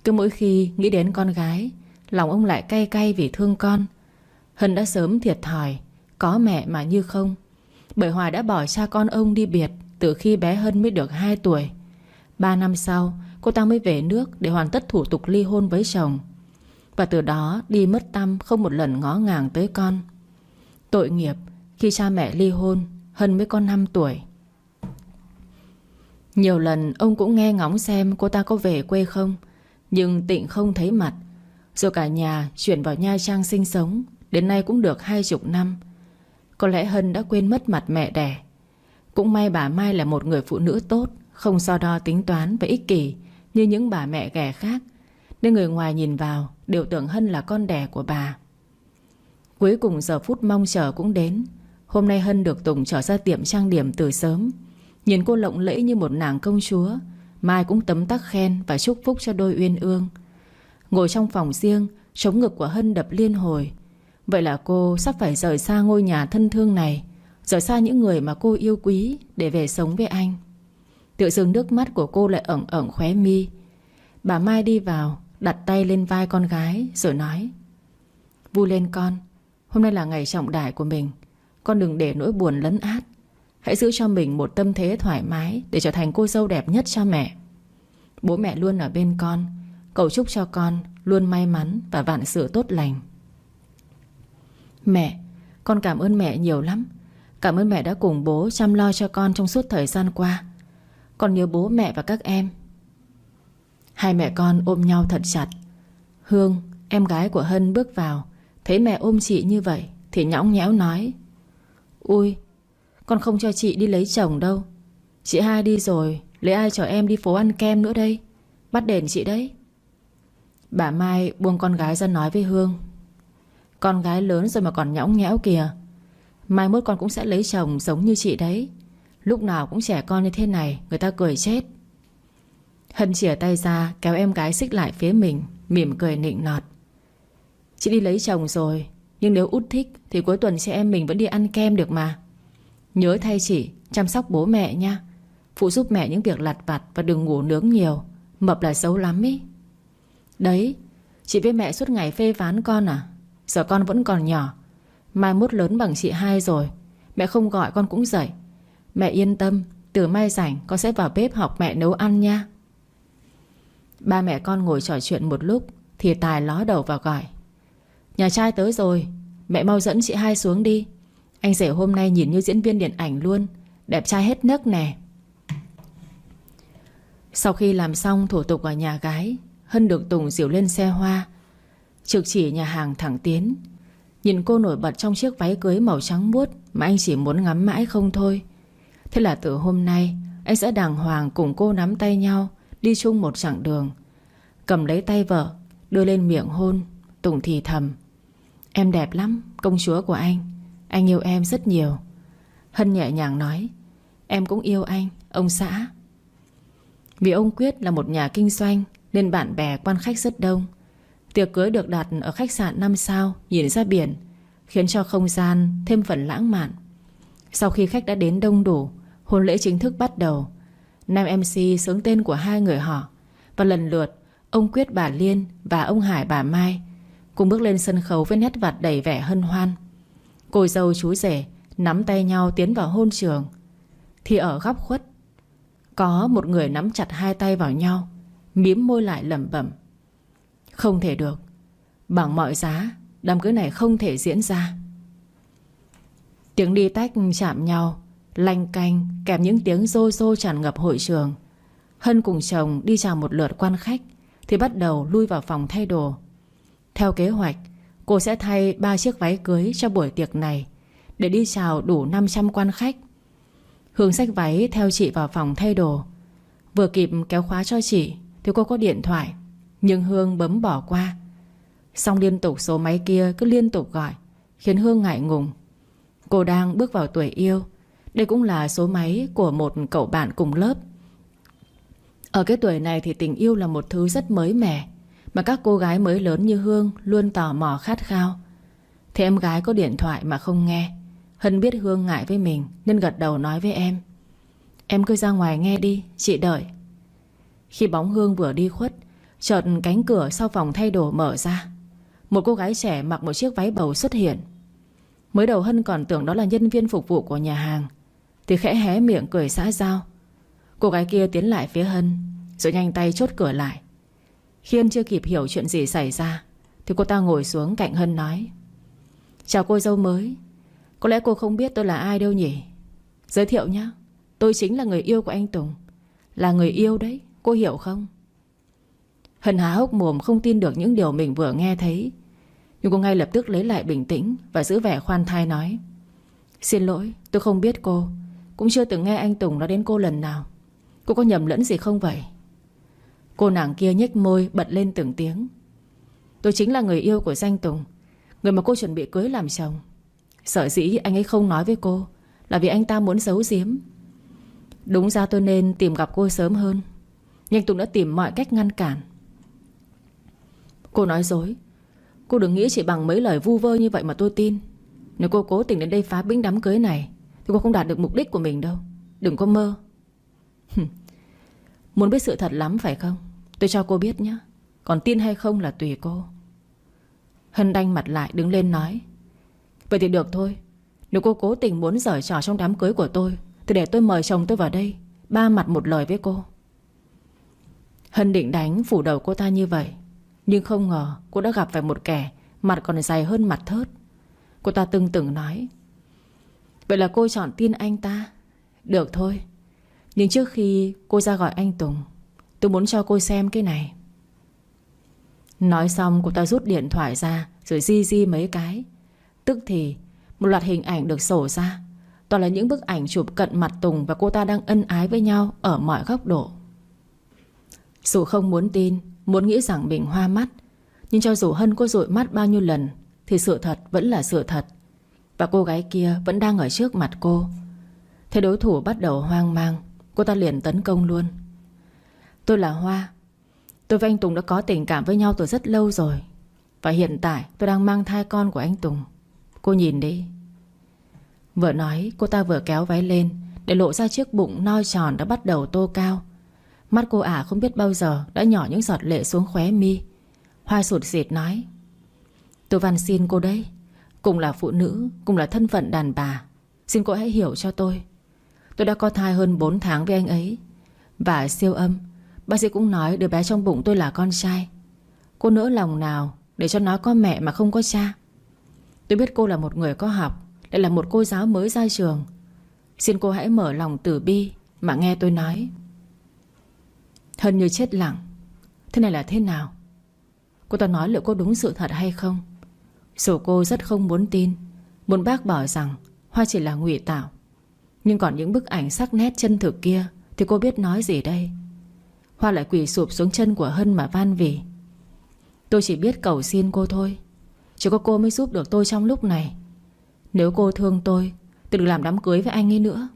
Cứ mỗi khi nghĩ đến con gái, Lòng ông lại cay cay vì thương con. Hân đã sớm thiệt thòi, Có mẹ mà như không. Bởi Hòa đã bỏ cha con ông đi biệt Từ khi bé Hân mới được 2 tuổi. Ba năm sau, Cô ta mới về nước để hoàn tất thủ tục ly hôn với chồng. Và từ đó đi mất tâm Không một lần ngó ngàng tới con. Tội nghiệp Khi cha mẹ ly hôn Hân mới có 5 tuổi. Nhiều lần ông cũng nghe ngóng xem cô ta có về quê không, Nhưng tịnh không thấy mặt. Rồi cả nhà chuyển vào Nha Trang sinh sống, Đến nay cũng được hai chục năm. Có lẽ Hân đã quên mất mặt mẹ đẻ. Cũng may bà Mai là một người phụ nữ tốt, Không so đo tính toán và ích kỷ Như những bà mẹ ghẻ khác, Nên người ngoài nhìn vào Đều tưởng Hân là con đẻ của bà. Cuối cùng giờ phút mong chờ cũng đến. Hôm nay Hân được Tùng trở ra tiệm trang điểm từ sớm. Nhìn cô lộng lẫy như một nàng công chúa, Mai cũng tấm tắc khen Và chúc phúc cho đôi uyên ương. Ngồi trong phòng riêng, Chống ngực của Hân đập liên hồi. Vậy là cô sắp phải rời xa ngôi nhà thân thương này, Rời xa những người mà cô yêu quý Để về sống với anh. Tự dưng nước mắt của cô lại ẩn ẩn khóe mi. Bà Mai đi vào, Đặt tay lên vai con gái, Rồi nói Vui lên con, Hôm nay là ngày trọng đại của mình con đừng để nỗi buồn lấn át. Hãy giữ cho mình một tâm thế thoải mái Để trở thành cô dâu đẹp nhất cho mẹ. Bố mẹ luôn ở bên con. Cầu chúc cho con luôn may mắn Và vạn sự tốt lành. Mẹ, Con cảm ơn mẹ nhiều lắm. Cảm ơn mẹ đã cùng bố chăm lo cho con Trong suốt thời gian qua. Con nhớ bố mẹ và các em. Hai mẹ con ôm nhau thật chặt. Hương, Em gái của Hân bước vào. Thấy mẹ ôm chị như vậy Thì nhõng nhẽo nói Ui, Con không cho chị đi lấy chồng đâu. Chị hai đi rồi, Lấy ai cho em đi phố ăn kem nữa đây? Bắt đền chị đấy. Bà Mai buông con gái ra nói với Hương. Con gái lớn rồi mà còn nhõng nhẽo kìa. Mai mốt con cũng sẽ lấy chồng giống như chị đấy. Lúc nào cũng trẻ con như thế này, Người ta cười chết. Hân chìa tay ra, kéo em gái xích lại phía mình, Mỉm cười nịnh nọt. Chị đi lấy chồng rồi nhưng nếu út thích Thì cuối tuần chị em mình vẫn đi ăn kem được mà. Nhớ thay chị, chăm sóc bố mẹ nha. Phụ giúp mẹ những việc lặt vặt Và đừng ngủ nướng nhiều. Mập là xấu lắm ý. Đấy, Chị với mẹ suốt ngày phê phán con à? Giờ con vẫn còn nhỏ. Mai mốt lớn bằng chị hai rồi. Mẹ không gọi con cũng dậy. Mẹ yên tâm, Từ mai rảnh con sẽ vào bếp học mẹ nấu ăn nha. Ba mẹ con ngồi trò chuyện một lúc Thì Tài ló đầu vào gọi. Nhà trai tới rồi. Mẹ mau dẫn chị hai xuống đi. Anh rể hôm nay nhìn như diễn viên điện ảnh luôn. Đẹp trai hết nấc nè. Sau khi làm xong thủ tục ở nhà gái, Hân được Tùng dìu lên xe hoa. Trực chỉ nhà hàng thẳng tiến. Nhìn cô nổi bật trong chiếc váy cưới màu trắng muốt Mà anh chỉ muốn ngắm mãi không thôi. Thế là từ hôm nay, Anh sẽ đàng hoàng cùng cô nắm tay nhau, Đi chung một chặng đường. Cầm lấy tay vợ, Đưa lên miệng hôn. Tùng thì thầm. Em đẹp lắm, công chúa của anh. Anh yêu em rất nhiều. Hân nhẹ nhàng nói, Em cũng yêu anh, ông xã. Vì ông Quyết là một nhà kinh doanh, Nên bạn bè quan khách rất đông. Tiệc cưới được đặt ở khách sạn 5 sao, Nhìn ra biển, Khiến cho không gian thêm phần lãng mạn. Sau khi khách đã đến đông đủ, Hôn lễ chính thức bắt đầu. Nam MC sướng tên của hai người họ, Và lần lượt, Ông Quyết bà Liên và ông Hải bà Mai Cùng bước lên sân khấu với nét vặt đầy vẻ hân hoan. Cô dâu chú rể Nắm tay nhau tiến vào hôn trường. Thì ở góc khuất, Có một người nắm chặt hai tay vào nhau Miếm môi lại lẩm bẩm. Không thể được. Bằng mọi giá, Đám cưới này không thể diễn ra. Tiếng đi tách chạm nhau, Lanh canh, kèm những tiếng rô rô tràn ngập hội trường. Hân cùng chồng đi chào một lượt quan khách, Thì bắt đầu lui vào phòng thay đồ. Theo kế hoạch, Cô sẽ thay ba chiếc váy cưới cho buổi tiệc này Để đi chào đủ 500 quan khách. Hương sách váy theo chị vào phòng thay đồ. Vừa kịp kéo khóa cho chị Thì cô có điện thoại, Nhưng Hương bấm bỏ qua. Xong liên tục số máy kia cứ liên tục gọi, Khiến Hương ngại ngùng. Cô đang bước vào tuổi yêu. Đây cũng là số máy của một cậu bạn cùng lớp. Ở cái tuổi này thì tình yêu là một thứ rất mới mẻ. Mà các cô gái mới lớn như Hương Luôn tò mò khát khao. Thế em gái có điện thoại mà không nghe. Hân biết Hương ngại với mình Nên gật đầu nói với em. Em cứ ra ngoài nghe đi, chị đợi. Khi bóng Hương vừa đi khuất Chợt cánh cửa sau phòng thay đồ mở ra. Một cô gái trẻ mặc một chiếc váy bầu xuất hiện. Mới đầu Hân còn tưởng đó là nhân viên phục vụ của nhà hàng Thì khẽ hé miệng cười xã giao. Cô gái kia tiến lại phía Hân Rồi nhanh tay chốt cửa lại. Khiên chưa kịp hiểu chuyện gì xảy ra, Thì cô ta ngồi xuống cạnh Hân nói, Chào cô dâu mới. Có lẽ cô không biết tôi là ai đâu nhỉ? Giới thiệu nhé Tôi chính là người yêu của anh Tùng. Là người yêu đấy, Cô hiểu không? Hân há hốc mồm không tin được những điều mình vừa nghe thấy. Nhưng cô ngay lập tức lấy lại bình tĩnh Và giữ vẻ khoan thai nói, Xin lỗi, tôi không biết cô. Cũng chưa từng nghe anh Tùng nói đến cô lần nào. Cô có nhầm lẫn gì không vậy? Cô nàng kia nhếch môi, bật lên từng tiếng. Tôi chính là người yêu của danh Tùng, Người mà cô chuẩn bị cưới làm chồng. Sợ dĩ anh ấy không nói với cô Là vì anh ta muốn giấu giếm. Đúng ra tôi nên tìm gặp cô sớm hơn, Nhưng Tùng đã tìm mọi cách ngăn cản. Cô nói dối, Cô đừng nghĩ chỉ bằng mấy lời vu vơ như vậy mà tôi tin. Nếu cô cố tình đến đây phá bĩnh đám cưới này, Thì cô không đạt được mục đích của mình đâu. Đừng có mơ. Muốn biết sự thật lắm phải không? Tôi cho cô biết nhé. Còn tin hay không là tùy cô. Hân đanh mặt lại, đứng lên nói. Vậy thì được thôi. Nếu cô cố tình muốn giở trò trong đám cưới của tôi, Thì để tôi mời chồng tôi vào đây, Ba mặt một lời với cô. Hân định đánh phủ đầu cô ta như vậy, Nhưng không ngờ cô đã gặp phải một kẻ Mặt còn dày hơn mặt thớt. Cô ta từng từng nói. Vậy là cô chọn tin anh ta. Được thôi nhưng trước khi cô ra gọi anh Tùng, Tôi muốn cho cô xem cái này. Nói xong, cô ta rút điện thoại ra, Rồi di di mấy cái. Tức thì, một loạt hình ảnh được sổ ra. Toàn là những bức ảnh chụp cận mặt Tùng Và cô ta đang ân ái với nhau Ở mọi góc độ. Dù không muốn tin, Muốn nghĩ rằng mình hoa mắt, Nhưng cho dù Hân có dụi mắt bao nhiêu lần, Thì sự thật vẫn là sự thật. Và cô gái kia vẫn đang ở trước mặt cô. Thế đối thủ bắt đầu hoang mang. Cô ta liền tấn công luôn. Tôi là Hoa. Tôi và anh Tùng đã có tình cảm với nhau từ rất lâu rồi. Và hiện tại tôi đang mang thai con của anh Tùng. Cô nhìn đi. Vừa nói, cô ta vừa kéo váy lên Để lộ ra chiếc bụng no tròn đã bắt đầu tô cao. Mắt cô ả không biết bao giờ Đã nhỏ những giọt lệ xuống khóe mi. Hoa sụt xịt nói, Tôi van xin cô đấy. Cùng là phụ nữ, Cùng là thân phận đàn bà. Xin cô hãy hiểu cho tôi. Tôi đã có thai hơn 4 tháng với anh ấy. Và siêu âm, Bác sĩ cũng nói đứa bé trong bụng tôi là con trai. Cô nỡ lòng nào Để cho nó có mẹ mà không có cha? Tôi biết cô là một người có học, Lại là một cô giáo mới ra trường. Xin cô hãy mở lòng tử bi Mà nghe tôi nói. Hân như chết lặng. Thế này là thế nào? Cô ta nói liệu cô đúng sự thật hay không? Dù cô rất không muốn tin, Muốn bác bỏ rằng Hoa chỉ là ngụy tạo nhưng còn những bức ảnh sắc nét chân thực kia Thì cô biết nói gì đây? Hoa lại quỳ sụp xuống chân của Hân mà van vỉ. Tôi chỉ biết cầu xin cô thôi. Chỉ có cô mới giúp được tôi trong lúc này. Nếu cô thương tôi Tôi đừng làm đám cưới với anh ấy nữa.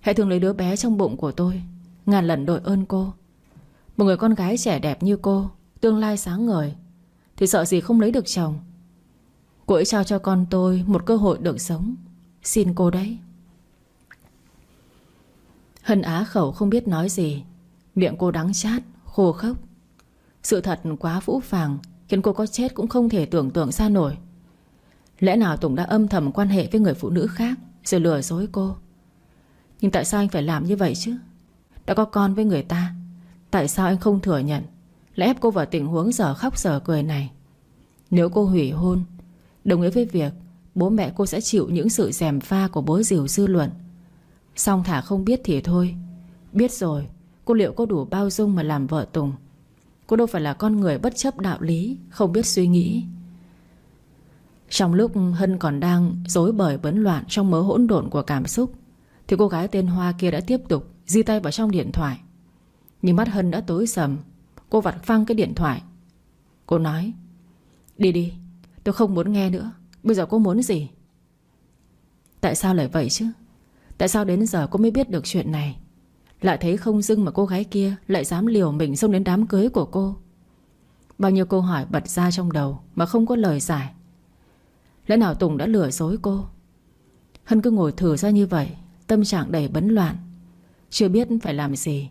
Hãy thương lấy đứa bé trong bụng của tôi. Ngàn lần đội ơn cô. Một người con gái trẻ đẹp như cô, Tương lai sáng ngời, Thì sợ gì không lấy được chồng? Cô ấy trao cho con tôi một cơ hội được sống. Xin cô đấy. Hân á khẩu không biết nói gì. Miệng cô đắng chát, Khô khốc. Sự thật quá vũ phàng, Khiến cô có chết cũng không thể tưởng tượng ra nổi. Lẽ nào Tùng đã âm thầm quan hệ với người phụ nữ khác, Rồi lừa dối cô? Nhưng tại sao anh phải làm như vậy chứ? Đã có con với người ta, Tại sao anh không thừa nhận? Lại ép cô vào tình huống giờ khóc giờ cười này? Nếu cô hủy hôn, Đồng nghĩa với việc Bố mẹ cô sẽ chịu những sự dèm pha của bố dìu dư luận. Xong thả không biết thì thôi. Biết rồi, Cô liệu có đủ bao dung mà làm vợ Tùng? Cô đâu phải là con người bất chấp đạo lý, Không biết suy nghĩ. Trong lúc Hân còn đang Dối bời bấn loạn trong mớ hỗn độn của cảm xúc, Thì cô gái tên Hoa kia đã tiếp tục Di tay vào trong điện thoại. Nhưng mắt Hân đã tối sầm, Cô vặt phăng cái điện thoại. Cô nói, Đi đi, Tôi không muốn nghe nữa, Bây giờ cô muốn gì? Tại sao lại vậy chứ? Tại sao đến giờ cô mới biết được chuyện này? Lại thấy không dưng mà cô gái kia Lại dám liều mình xông đến đám cưới của cô. Bao nhiêu câu hỏi bật ra trong đầu Mà không có lời giải. Lẽ nào Tùng đã lừa dối cô? Hân cứ ngồi thử ra như vậy, Tâm trạng đầy bấn loạn. Chưa biết phải làm gì.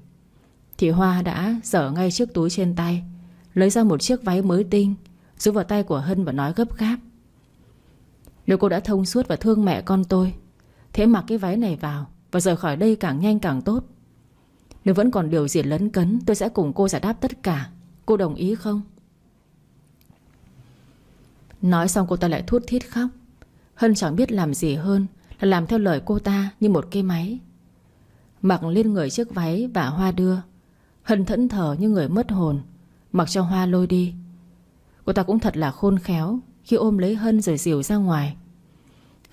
Thì Hoa đã dở ngay chiếc túi trên tay, Lấy ra một chiếc váy mới tinh, Rút vào tay của Hân và nói gấp gáp. Nếu cô đã thông suốt và thương mẹ con tôi? Thế mặc cái váy này vào Và rời khỏi đây càng nhanh càng tốt. Nếu vẫn còn điều gì lấn cấn, Tôi sẽ cùng cô giải đáp tất cả. Cô đồng ý không? Nói xong cô ta lại thút thít khóc. Hân chẳng biết làm gì hơn Là làm theo lời cô ta như một cây máy. Mặc lên người chiếc váy và hoa đưa. Hân thẫn thờ như người mất hồn, Mặc cho hoa lôi đi. Cô ta cũng thật là khôn khéo Khi ôm lấy Hân rồi dìu ra ngoài.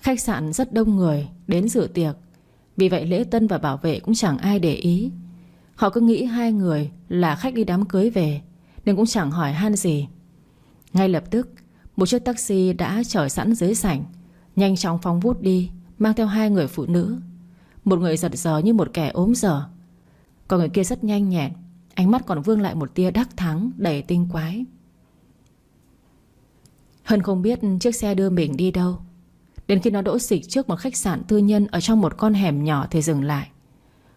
Khách sạn rất đông người Đến dự tiệc. Vì vậy lễ tân và bảo vệ cũng chẳng ai để ý. Họ cứ nghĩ hai người Là khách đi đám cưới về, Nên cũng chẳng hỏi han gì. Ngay lập tức, Một chiếc taxi đã chở sẵn dưới sảnh, Nhanh chóng phóng vút đi, Mang theo hai người phụ nữ. Một người giật giờ như một kẻ ốm dở, Còn người kia rất nhanh nhẹn, Ánh mắt còn vương lại một tia đắc thắng, Đầy tinh quái. Hân không biết chiếc xe đưa mình đi đâu. Đến khi nó đỗ xịch trước một khách sạn tư nhân Ở trong một con hẻm nhỏ thì dừng lại.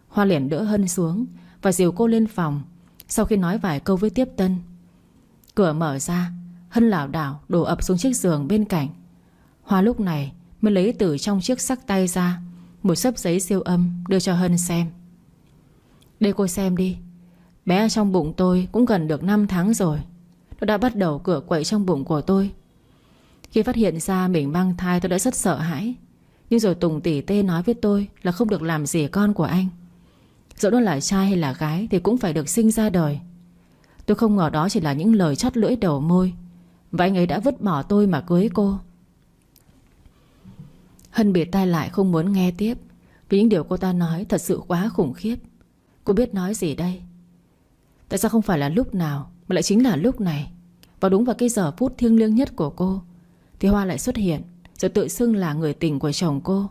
Hoa liền đỡ Hân xuống Và dìu cô lên phòng. Sau khi nói vài câu với tiếp tân, Cửa mở ra, Hân lảo đảo đổ ập xuống chiếc giường bên cạnh. Hoa lúc này mới lấy từ trong chiếc sắc tay ra, Một sấp giấy siêu âm đưa cho Hân xem. Đây cô xem đi. Bé trong bụng tôi cũng gần được 5 tháng rồi. Nó đã bắt đầu cửa quậy trong bụng của tôi khi phát hiện ra mình mang thai tôi đã rất sợ hãi. Nhưng rồi Tùng tỷ tê nói với tôi Là không được làm gì con của anh. Dẫu đó là trai hay là gái Thì cũng phải được sinh ra đời. Tôi không ngờ đó chỉ là những lời chót lưỡi đầu môi. Và anh ấy đã vứt bỏ tôi mà cưới cô. Hân bị tai lại không muốn nghe tiếp. Vì những điều cô ta nói thật sự quá khủng khiếp. Cô biết nói gì đây? Tại sao không phải là lúc nào Mà lại chính là lúc này? Và đúng vào cái giờ phút thiêng liêng nhất của cô thì Hoa lại xuất hiện, Rồi tự xưng là người tình của chồng cô.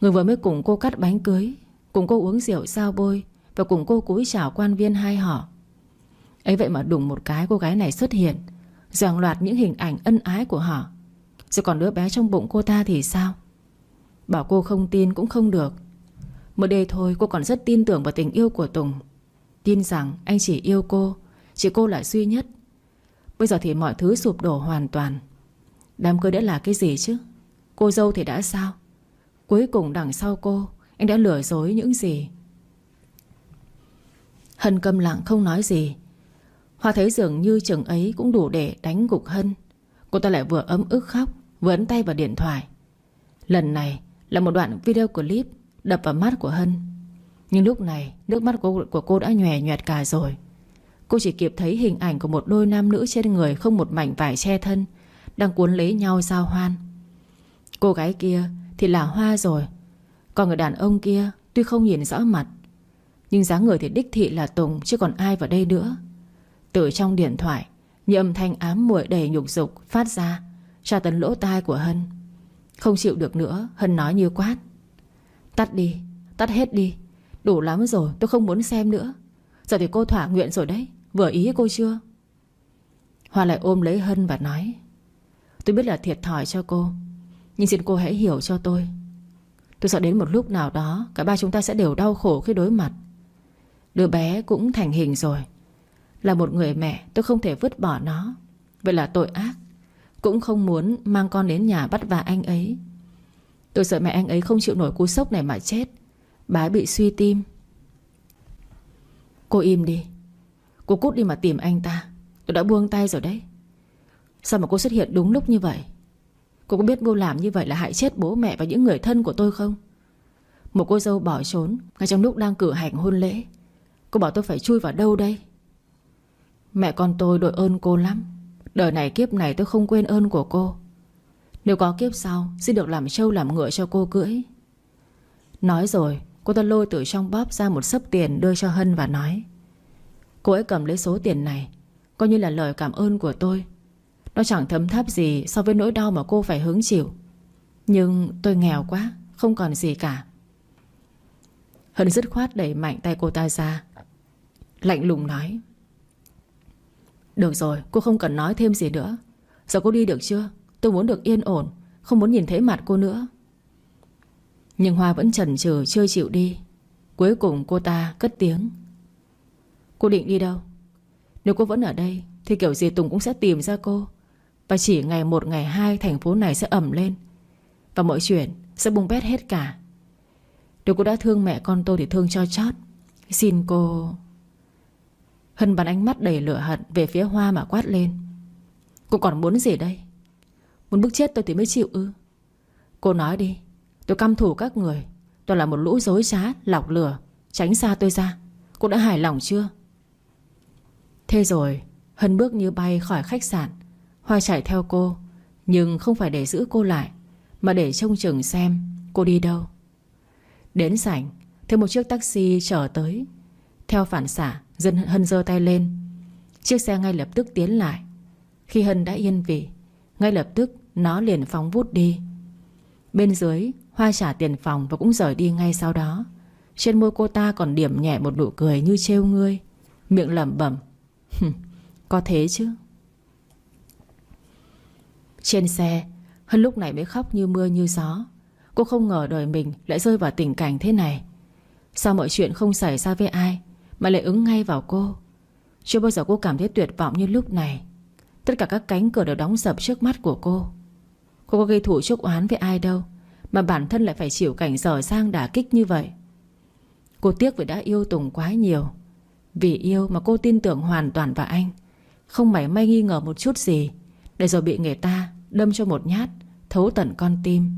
Người vừa mới cùng cô cắt bánh cưới, Cùng cô uống rượu sao bôi Và cùng cô cúi chào quan viên hai họ. Ấy vậy mà đùng một cái cô gái này xuất hiện Giàng loạt những hình ảnh ân ái của họ. Rồi còn đứa bé trong bụng cô ta thì sao? Bảo cô không tin cũng không được. Mới đây thôi, cô còn rất tin tưởng vào tình yêu của Tùng. Tin rằng anh chỉ yêu cô, Chỉ cô là duy nhất. Bây giờ thì mọi thứ sụp đổ hoàn toàn. Đám cưới đã là cái gì chứ? Cô dâu thì đã sao? Cuối cùng đằng sau cô Anh đã lừa dối những gì? Hân câm lặng không nói gì. Hoa thấy dường như chừng ấy Cũng đủ để đánh gục Hân. Cô ta lại vừa ấm ức khóc Vừa ấn tay vào điện thoại. Lần này là một đoạn video clip Đập vào mắt của Hân. Nhưng lúc này nước mắt của, của cô đã nhòe nhòe cả rồi. Cô chỉ kịp thấy hình ảnh của một đôi nam nữ trên người Không một mảnh vải che thân đang cuốn lấy nhau giao hoan. Cô gái kia thì là Hoa rồi. Còn người đàn ông kia Tuy không nhìn rõ mặt Nhưng dáng người thì đích thị là Tùng Chứ còn ai vào đây nữa. Từ trong điện thoại Như âm thanh ám muội đầy nhục dục phát ra Tra tấn lỗ tai của Hân. Không chịu được nữa Hân nói như quát. Tắt đi, tắt hết đi Đủ lắm rồi tôi không muốn xem nữa. Giờ thì cô thỏa nguyện rồi đấy Vừa ý cô chưa? Hoa lại ôm lấy Hân và nói. Tôi biết là thiệt thòi cho cô, Nhưng xin cô hãy hiểu cho tôi. Tôi sợ đến một lúc nào đó, Cả ba chúng ta sẽ đều đau khổ khi đối mặt. Đứa bé cũng thành hình rồi. Là một người mẹ, tôi không thể vứt bỏ nó. Vậy là tội ác. Cũng không muốn mang con đến nhà bắt vạ anh ấy. Tôi sợ mẹ anh ấy không chịu nổi cú sốc này mà chết. Bà ấy bị suy tim. Cô im đi. Cô cút đi mà tìm anh ta. Tôi đã buông tay rồi đấy. Sao mà cô xuất hiện đúng lúc như vậy? Cô có biết cô làm như vậy là hại chết bố mẹ Và những người thân của tôi không? Một cô dâu bỏ trốn, Ngay trong lúc đang cử hành hôn lễ. Cô bảo tôi phải chui vào đâu đây? Mẹ con tôi đội ơn cô lắm. Đời này kiếp này tôi không quên ơn của cô. Nếu có kiếp sau, Xin được làm trâu làm ngựa cho cô cưỡi. Nói rồi, Cô ta lôi từ trong bóp ra một sấp tiền Đưa cho Hân và nói, Cô ấy cầm lấy số tiền này, Coi như là lời cảm ơn của tôi. Nó chẳng thấm tháp gì so với nỗi đau mà cô phải hứng chịu. Nhưng tôi nghèo quá, Không còn gì cả. Hân dứt khoát đẩy mạnh tay cô ta ra, Lạnh lùng nói. Được rồi, cô không cần nói thêm gì nữa. Giờ cô đi được chưa? Tôi muốn được yên ổn, Không muốn nhìn thấy mặt cô nữa. Nhưng Hoa vẫn chần chừ, chưa chịu đi. Cuối cùng cô ta cất tiếng. Cô định đi đâu? Nếu cô vẫn ở đây, Thì kiểu gì Tùng cũng sẽ tìm ra cô. Và chỉ ngày một ngày hai thành phố này sẽ ẩm lên. Và mọi chuyện sẽ bùng bét hết cả. Nếu cô đã thương mẹ con tôi thì thương cho chót. Xin cô Hân bắn ánh mắt đầy lửa hận Về phía Hoa mà quát lên. Cô còn muốn gì đây? Muốn bức chết tôi thì mới chịu ư? Cô nói đi Tôi căm thủ các người. Tôi là một lũ dối trá, lọc lửa Tránh xa tôi ra. Cô đã hài lòng chưa? Thế rồi Hân bước như bay khỏi khách sạn Hoa chạy theo cô, Nhưng không phải để giữ cô lại, Mà để trông chừng xem cô đi đâu. Đến sảnh, Thấy một chiếc taxi chở tới. Theo phản xạ, dân Hân giơ tay lên. Chiếc xe ngay lập tức tiến lại. Khi Hân đã yên vị, Ngay lập tức nó liền phóng vút đi. Bên dưới, Hoa trả tiền phòng và cũng rời đi ngay sau đó. Trên môi cô ta còn điểm nhẹ một nụ cười như trêu ngươi. Miệng lẩm bẩm Có thế chứ? Trên xe, Hân lúc này mới khóc như mưa như gió. Cô không ngờ đời mình lại rơi vào tình cảnh thế này. Sao mọi chuyện không xảy ra với ai Mà lại ứng ngay vào cô? Chưa bao giờ cô cảm thấy tuyệt vọng như lúc này. Tất cả các cánh cửa đều đóng sập trước mắt của cô. Cô có gây thủ chúc oán với ai đâu Mà bản thân lại phải chịu cảnh dở sang đả kích như vậy. Cô tiếc vì đã yêu Tùng quá nhiều. Vì yêu mà cô tin tưởng hoàn toàn vào anh. Không mảy may nghi ngờ một chút gì. Để rồi bị người ta đâm cho một nhát Thấu tận con tim.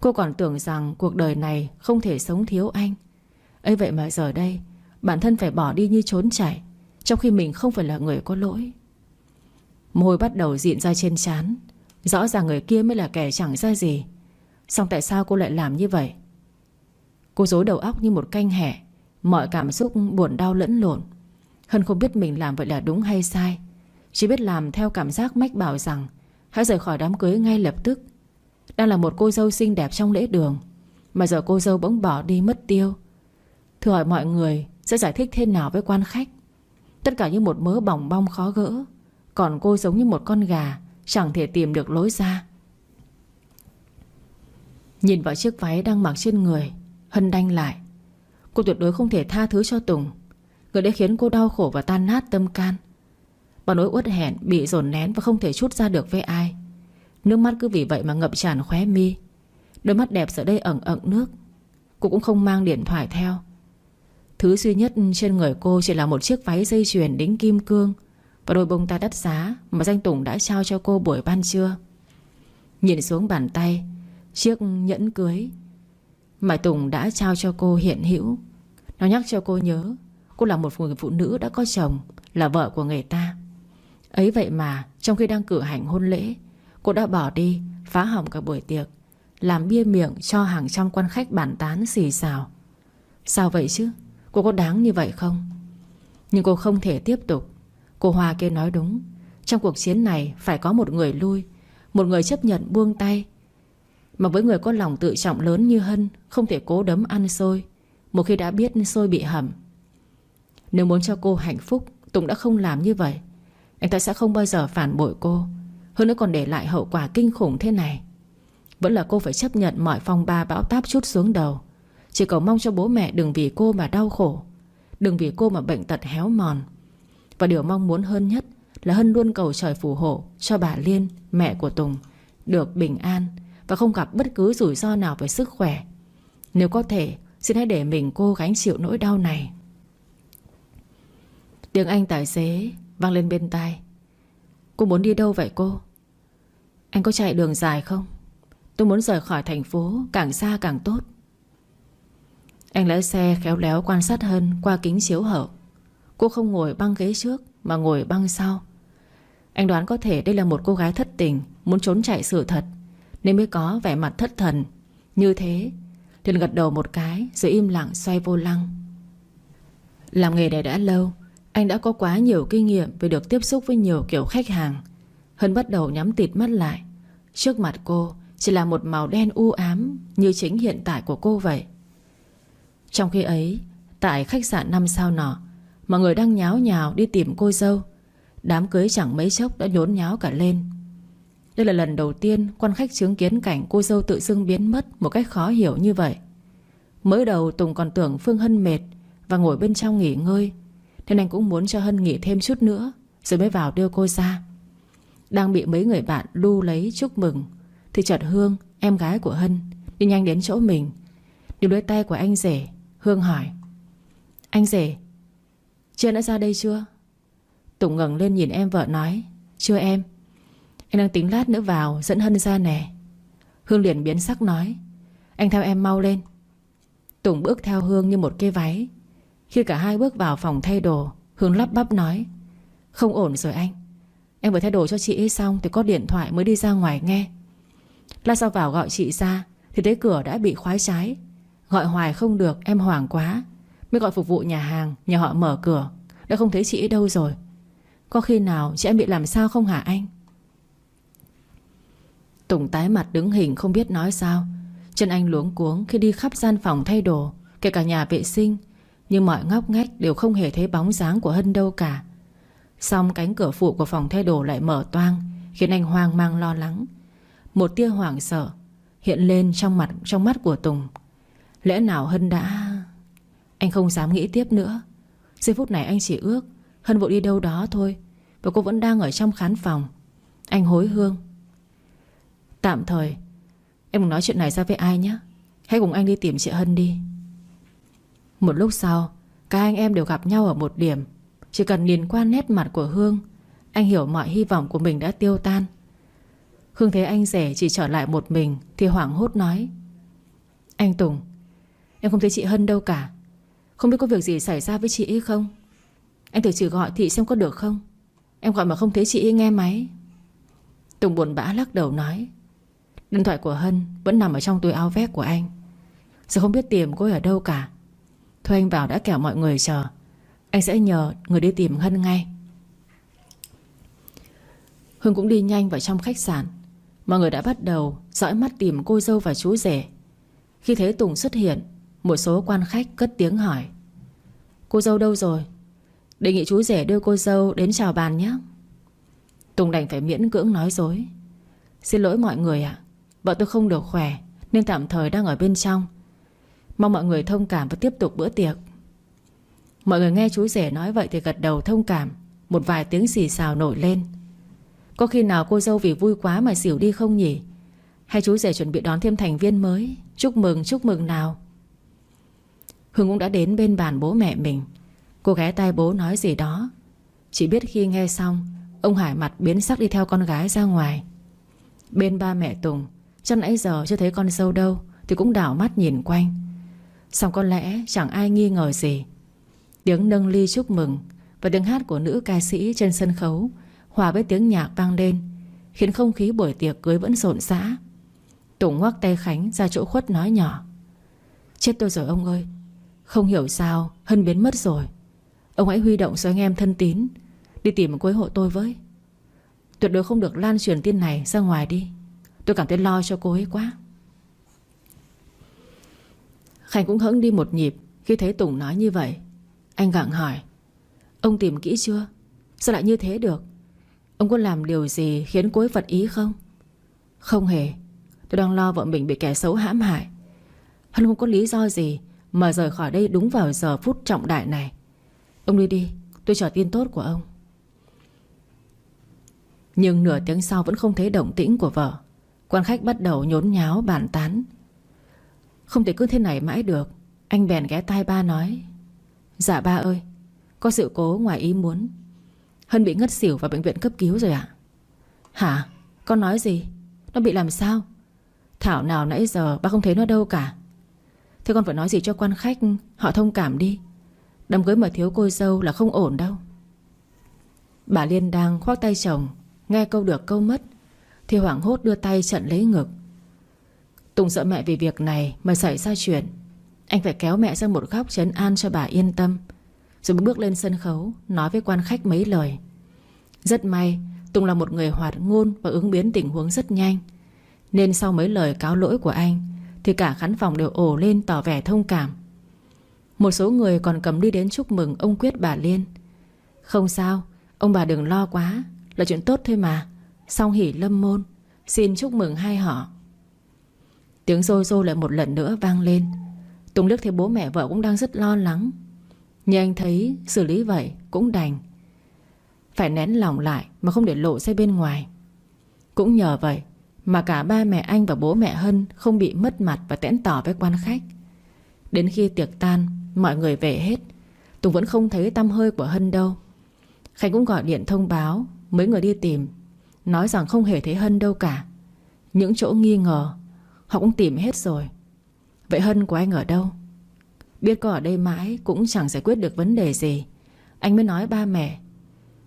Cô còn tưởng rằng cuộc đời này Không thể sống thiếu anh. Ấy vậy mà giờ đây Bản thân phải bỏ đi như trốn chạy Trong khi mình không phải là người có lỗi. Môi bắt đầu diện ra trên chán, Rõ ràng người kia mới là kẻ chẳng ra gì. Xong tại sao cô lại làm như vậy? Cô dối đầu óc như một canh hẻ Mọi cảm xúc buồn đau lẫn lộn. Hân không biết mình làm vậy là đúng hay sai. Chỉ biết làm theo cảm giác mách bảo rằng, Hãy rời khỏi đám cưới ngay lập tức. Đang là một cô dâu xinh đẹp trong lễ đường, Mà giờ cô dâu bỗng bỏ đi mất tiêu. Thưa hỏi mọi người Sẽ giải thích thế nào với quan khách? Tất cả như một mớ bỏng bong khó gỡ, Còn cô giống như một con gà, Chẳng thể tìm được lối ra. Nhìn vào chiếc váy đang mặc trên người, Hân đanh lại. Cô tuyệt đối không thể tha thứ cho Tùng. Người đã khiến cô đau khổ và tan nát tâm can. Và nỗi uất hẹn, Bị dồn nén và không thể chút ra được với ai. Nước mắt cứ vì vậy mà ngập tràn khóe mi. Đôi mắt đẹp giờ đây ẩn ẩn nước. Cô cũng không mang điện thoại theo. Thứ duy nhất trên người cô Chỉ là một chiếc váy dây chuyền đính kim cương Và đôi bông tai đắt giá Mà danh Tùng đã trao cho cô buổi ban trưa. Nhìn xuống bàn tay, Chiếc nhẫn cưới Mà Tùng đã trao cho cô hiện hữu. Nó nhắc cho cô nhớ, Cô là một người phụ nữ đã có chồng, Là vợ của người ta. Ấy vậy mà, trong khi đang cử hành hôn lễ, Cô đã bỏ đi, Phá hỏng cả buổi tiệc, Làm bia miệng cho hàng trăm quan khách bản tán xì xào. Sao vậy chứ? Cô có đáng như vậy không? Nhưng cô không thể tiếp tục. Cô Hoa kia nói đúng, Trong cuộc chiến này phải có một người lui, Một người chấp nhận buông tay. Mà với người có lòng tự trọng lớn như Hân, Không thể cố đấm ăn xôi, Một khi đã biết xôi bị hầm. Nếu muốn cho cô hạnh phúc, Tùng đã không làm như vậy. Anh ta sẽ không bao giờ phản bội cô. Hơn nữa còn để lại hậu quả kinh khủng thế này. Vẫn là cô phải chấp nhận mọi phong ba bão táp chút xuống đầu. Chỉ cầu mong cho bố mẹ đừng vì cô mà đau khổ Đừng vì cô mà bệnh tật héo mòn. Và điều mong muốn hơn nhất Là Hân luôn cầu trời phù hộ Cho bà Liên, mẹ của Tùng Được bình an Và không gặp bất cứ rủi ro nào về sức khỏe. Nếu có thể Xin hãy để mình cô gánh chịu nỗi đau này. Tiếng anh tài xế vang lên bên tai. Cô muốn đi đâu vậy cô? Anh có chạy đường dài không? Tôi muốn rời khỏi thành phố, Càng xa càng tốt. Anh lái xe khéo léo quan sát hơn Qua kính chiếu hậu. Cô không ngồi băng ghế trước Mà ngồi băng sau. Anh đoán có thể đây là một cô gái thất tình, Muốn trốn chạy sự thật. Nên mới có vẻ mặt thất thần. Như thế, liền gật đầu một cái Rồi im lặng xoay vô lăng. Làm nghề này đã lâu anh đã có quá nhiều kinh nghiệm Về được tiếp xúc với nhiều kiểu khách hàng. Hân bắt đầu nhắm tịt mắt lại. Trước mặt cô, Chỉ là một màu đen u ám Như chính hiện tại của cô vậy. Trong khi ấy, Tại khách sạn 5 sao nọ Mọi người đang nháo nhào đi tìm cô dâu, Đám cưới chẳng mấy chốc đã nhốn nháo cả lên. Đây là lần đầu tiên Quan khách chứng kiến cảnh cô dâu tự dưng biến mất Một cách khó hiểu như vậy. Mới đầu Tùng còn tưởng Phương Hân mệt Và ngồi bên trong nghỉ ngơi nên anh cũng muốn cho Hân nghỉ thêm chút nữa, Rồi mới vào đưa cô ra. Đang bị mấy người bạn lưu lấy chúc mừng, Thì chợt Hương, Em gái của Hân, Đi nhanh đến chỗ mình. Điều lấy tay của anh rể, Hương hỏi, Anh rể, Chưa đã ra đây chưa? Tùng ngẩng lên nhìn em vợ nói, Chưa em. Anh đang tính lát nữa vào dẫn Hân ra nè. Hương liền biến sắc nói, Anh theo em mau lên. Tùng bước theo Hương như một cây váy khi cả hai bước vào phòng thay đồ, Hương lắp bắp nói, Không ổn rồi anh. Em vừa thay đồ cho chị ấy xong Thì có điện thoại mới đi ra ngoài nghe. Lát sau vào gọi chị ra Thì thấy cửa đã bị khóa trái. Gọi hoài không được, em hoảng quá. Mới gọi phục vụ nhà hàng, Nhà họ mở cửa. Đã không thấy chị ấy đâu rồi. Có khi nào chị em bị làm sao không hả anh? Tùng tái mặt đứng hình không biết nói sao. Chân anh luống cuống khi đi khắp gian phòng thay đồ, Kể cả nhà vệ sinh nhưng mọi ngóc ngách đều không hề thấy bóng dáng của Hân đâu cả. Xong cánh cửa phụ của phòng thay đồ lại mở toang, Khiến anh hoang mang lo lắng. Một tia hoảng sợ Hiện lên trong mặt, trong mắt của Tùng. Lẽ nào Hân đã Anh không dám nghĩ tiếp nữa. Giây phút này anh chỉ ước Hân vội đi đâu đó thôi, Và cô vẫn đang ở trong khán phòng. Anh hối hương. Tạm thời, Em đừng nói chuyện này ra với ai nhé? Hãy cùng anh đi tìm chị Hân đi. Một lúc sau, Cả anh em đều gặp nhau ở một điểm. Chỉ cần nhìn qua nét mặt của Hương, Anh hiểu mọi hy vọng của mình đã tiêu tan. Hương thấy anh rể chỉ trở lại một mình Thì hoảng hốt nói, Anh Tùng, Em không thấy chị Hân đâu cả. Không biết có việc gì xảy ra với chị ấy không? Anh thử chỉ gọi thị xem có được không? Em gọi mà không thấy chị ấy nghe máy. Tùng buồn bã lắc đầu nói, Điện thoại của Hân Vẫn nằm ở trong túi áo vest của anh. Giờ không biết tìm cô ấy ở đâu cả. Thôi anh vào đã kẻo mọi người chờ. Anh sẽ nhờ người đi tìm Hân ngay. Hương cũng đi nhanh vào trong khách sạn. Mọi người đã bắt đầu dõi mắt tìm cô dâu và chú rể. Khi thấy Tùng xuất hiện, Một số quan khách cất tiếng hỏi. Cô dâu đâu rồi? Đề nghị chú rể đưa cô dâu đến chào bàn nhé. Tùng đành phải miễn cưỡng nói dối. Xin lỗi mọi người ạ Vợ tôi không được khỏe, Nên tạm thời đang ở bên trong. Mong mọi người thông cảm và tiếp tục bữa tiệc. Mọi người nghe chú rể nói vậy Thì gật đầu thông cảm. Một vài tiếng xì xào nổi lên. Có khi nào cô dâu vì vui quá mà xỉu đi không nhỉ? Hay chú rể chuẩn bị đón thêm thành viên mới? Chúc mừng chúc mừng nào. Hương cũng đã đến bên bàn bố mẹ mình. Cô ghé tay bố nói gì đó. Chỉ biết khi nghe xong, Ông Hải mặt biến sắc đi theo con gái ra ngoài. Bên ba mẹ Tùng cho nãy giờ chưa thấy con dâu đâu, Thì cũng đảo mắt nhìn quanh. Xong có lẽ chẳng ai nghi ngờ gì. Tiếng nâng ly chúc mừng Và tiếng hát của nữ ca sĩ trên sân khấu Hòa với tiếng nhạc vang lên, Khiến không khí buổi tiệc cưới vẫn rộn rã. Tùng ngoắc tay Khánh ra chỗ khuất nói nhỏ, Chết tôi rồi ông ơi, Không hiểu sao Hân biến mất rồi. Ông hãy huy động số anh em thân tín Đi tìm cuối hộ tôi với. Tuyệt đối không được lan truyền tin này ra ngoài đi. Tôi cảm thấy lo cho cô ấy quá. Khánh cũng hững đi một nhịp Khi thấy Tùng nói như vậy. Anh gặng hỏi, Ông tìm kỹ chưa? Sao lại như thế được? Ông có làm điều gì khiến cô ấy phật ý không? Không hề. Tôi đang lo vợ mình bị kẻ xấu hãm hại. Hân không có lý do gì Mà rời khỏi đây đúng vào giờ phút trọng đại này. Ông đi đi, Tôi chờ tin tốt của ông. Nhưng nửa tiếng sau vẫn không thấy động tĩnh của vợ. Quan khách bắt đầu nhốn nháo bàn tán. Không thể cứ thế này mãi được. Anh bèn ghé tai ba nói Dạ ba ơi, Có sự cố ngoài ý muốn. Hân bị ngất xỉu vào bệnh viện cấp cứu rồi ạ. Hả? Con nói gì? Nó bị làm sao? Thảo nào nãy giờ ba không thấy nó đâu cả. Thế con phải nói gì cho quan khách, Họ thông cảm đi. Đám cưới mà thiếu cô dâu là không ổn đâu. Bà Liên đang khoác tay chồng, Nghe câu được câu mất, Thì hoảng hốt đưa tay trận lấy ngực. Tùng sợ mẹ vì việc này Mà xảy ra chuyện. Anh phải kéo mẹ sang một góc trấn an cho bà yên tâm. Rồi bước lên sân khấu, Nói với quan khách mấy lời. Rất may, Tùng là một người hoạt ngôn Và ứng biến tình huống rất nhanh. Nên sau mấy lời cáo lỗi của anh, Thì cả khán phòng đều ổ lên tỏ vẻ thông cảm. Một số người còn cầm đi đến chúc mừng ông Quyết bà Liên. Không sao, Ông bà đừng lo quá, Là chuyện tốt thôi mà. Song hỉ lâm môn, Xin chúc mừng hai họ. Tiếng rô rô lại một lần nữa vang lên. Tùng Đức thấy bố mẹ vợ cũng đang rất lo lắng. Nhưng anh thấy xử lý vậy cũng đành. Phải nén lòng lại Mà không để lộ ra bên ngoài. Cũng nhờ vậy Mà cả ba mẹ anh và bố mẹ Hân Không bị mất mặt và tẽn tỏ với quan khách. Đến khi tiệc tan, Mọi người về hết. Tùng vẫn không thấy tăm hơi của Hân đâu. Khánh cũng gọi điện thông báo, Mấy người đi tìm. Nói rằng không hề thấy Hân đâu cả. Những chỗ nghi ngờ Họ cũng tìm hết rồi. Vậy Hân của anh ở đâu? Biết có ở đây mãi cũng chẳng giải quyết được vấn đề gì. Anh mới nói ba mẹ.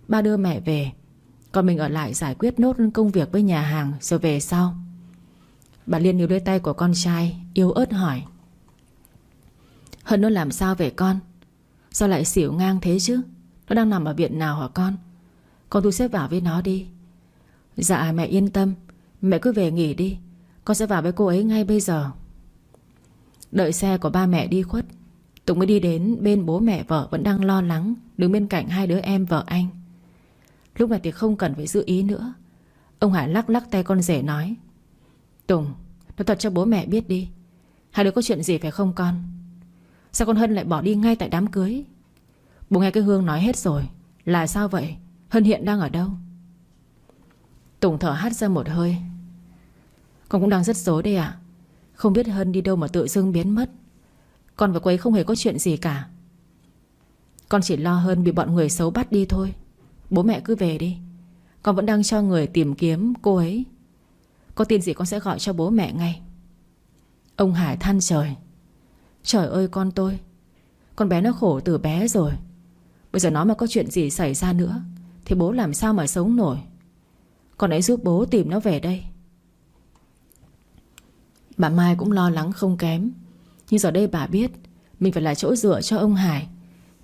Ba đưa mẹ về. Còn mình ở lại giải quyết nốt công việc với nhà hàng Rồi về sau. Bà Liên níu đôi tay của con trai Yêu ớt hỏi. Hân nó làm sao về con? Sao lại xỉu ngang thế chứ? Nó đang nằm ở viện nào hả con? Con thu xếp vào với nó đi. Dạ mẹ yên tâm. Mẹ cứ về nghỉ đi. Con sẽ vào với cô ấy ngay bây giờ. Đợi xe của ba mẹ đi khuất Tùng mới đi đến bên bố mẹ vợ Vẫn đang lo lắng, Đứng bên cạnh hai đứa em vợ anh. Lúc này thì không cần phải giữ ý nữa. Ông Hải lắc lắc tay con rể nói, Tùng, Nói thật cho bố mẹ biết đi, Hai đứa có chuyện gì phải không con? Sao con Hân lại bỏ đi ngay tại đám cưới? Bố nghe cái Hương nói hết rồi, Là sao vậy? Hân hiện đang ở đâu? Tùng thở hắt ra một hơi. Con cũng đang rất dối đây ạ. Không biết Hân đi đâu mà tự dưng biến mất. Con và cô ấy không hề có chuyện gì cả. Con chỉ lo hơn bị bọn người xấu bắt đi thôi. Bố mẹ cứ về đi. Con vẫn đang cho người tìm kiếm cô ấy. Có tin gì con sẽ gọi cho bố mẹ ngay. Ông Hải than trời. Trời ơi con tôi. Con bé nó khổ từ bé rồi. Bây giờ nó mà có chuyện gì xảy ra nữa, Thì bố làm sao mà sống nổi? Con ấy giúp bố tìm nó về đây. Bà Mai cũng lo lắng không kém. Nhưng giờ đây bà biết Mình phải là chỗ dựa cho ông Hải.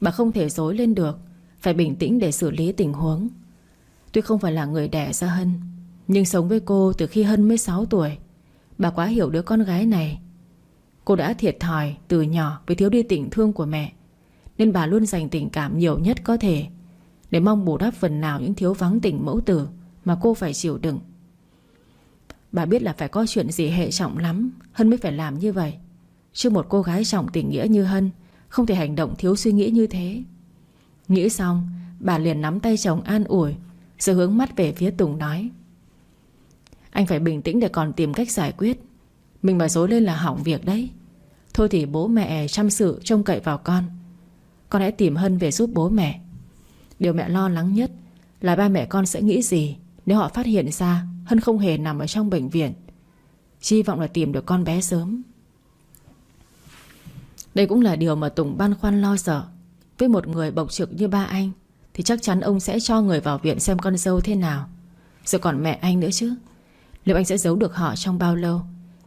Bà không thể dối lên được, Phải bình tĩnh để xử lý tình huống. Tuy không phải là người đẻ ra Hân, Nhưng sống với cô từ khi Hân mới 6 tuổi. Bà quá hiểu đứa con gái này. Cô đã thiệt thòi từ nhỏ Với thiếu đi tình thương của mẹ, Nên bà luôn dành tình cảm nhiều nhất có thể Để mong bù đắp phần nào những thiếu vắng tình mẫu tử Mà cô phải chịu đựng. Bà biết là phải có chuyện gì hệ trọng lắm, Hân mới phải làm như vậy. Chứ một cô gái trọng tình nghĩa như Hân, Không thể hành động thiếu suy nghĩ như thế. Nghĩ xong, Bà liền nắm tay chồng an ủi, Rồi hướng mắt về phía Tùng nói, Anh phải bình tĩnh để còn tìm cách giải quyết. Mình mà dối lên là hỏng việc đấy. Thôi thì bố mẹ chăm sự trông cậy vào con. Con hãy tìm Hân về giúp bố mẹ. Điều mẹ lo lắng nhất Là ba mẹ con sẽ nghĩ gì Nếu họ phát hiện ra Hân không hề nằm ở trong bệnh viện. Hy vọng là tìm được con bé sớm. Đây cũng là điều mà Tùng băn khoăn lo sợ. Với một người bộc trực như ba anh, Thì chắc chắn ông sẽ cho người vào viện xem con dâu thế nào. Rồi còn mẹ anh nữa chứ. Liệu anh sẽ giấu được họ trong bao lâu?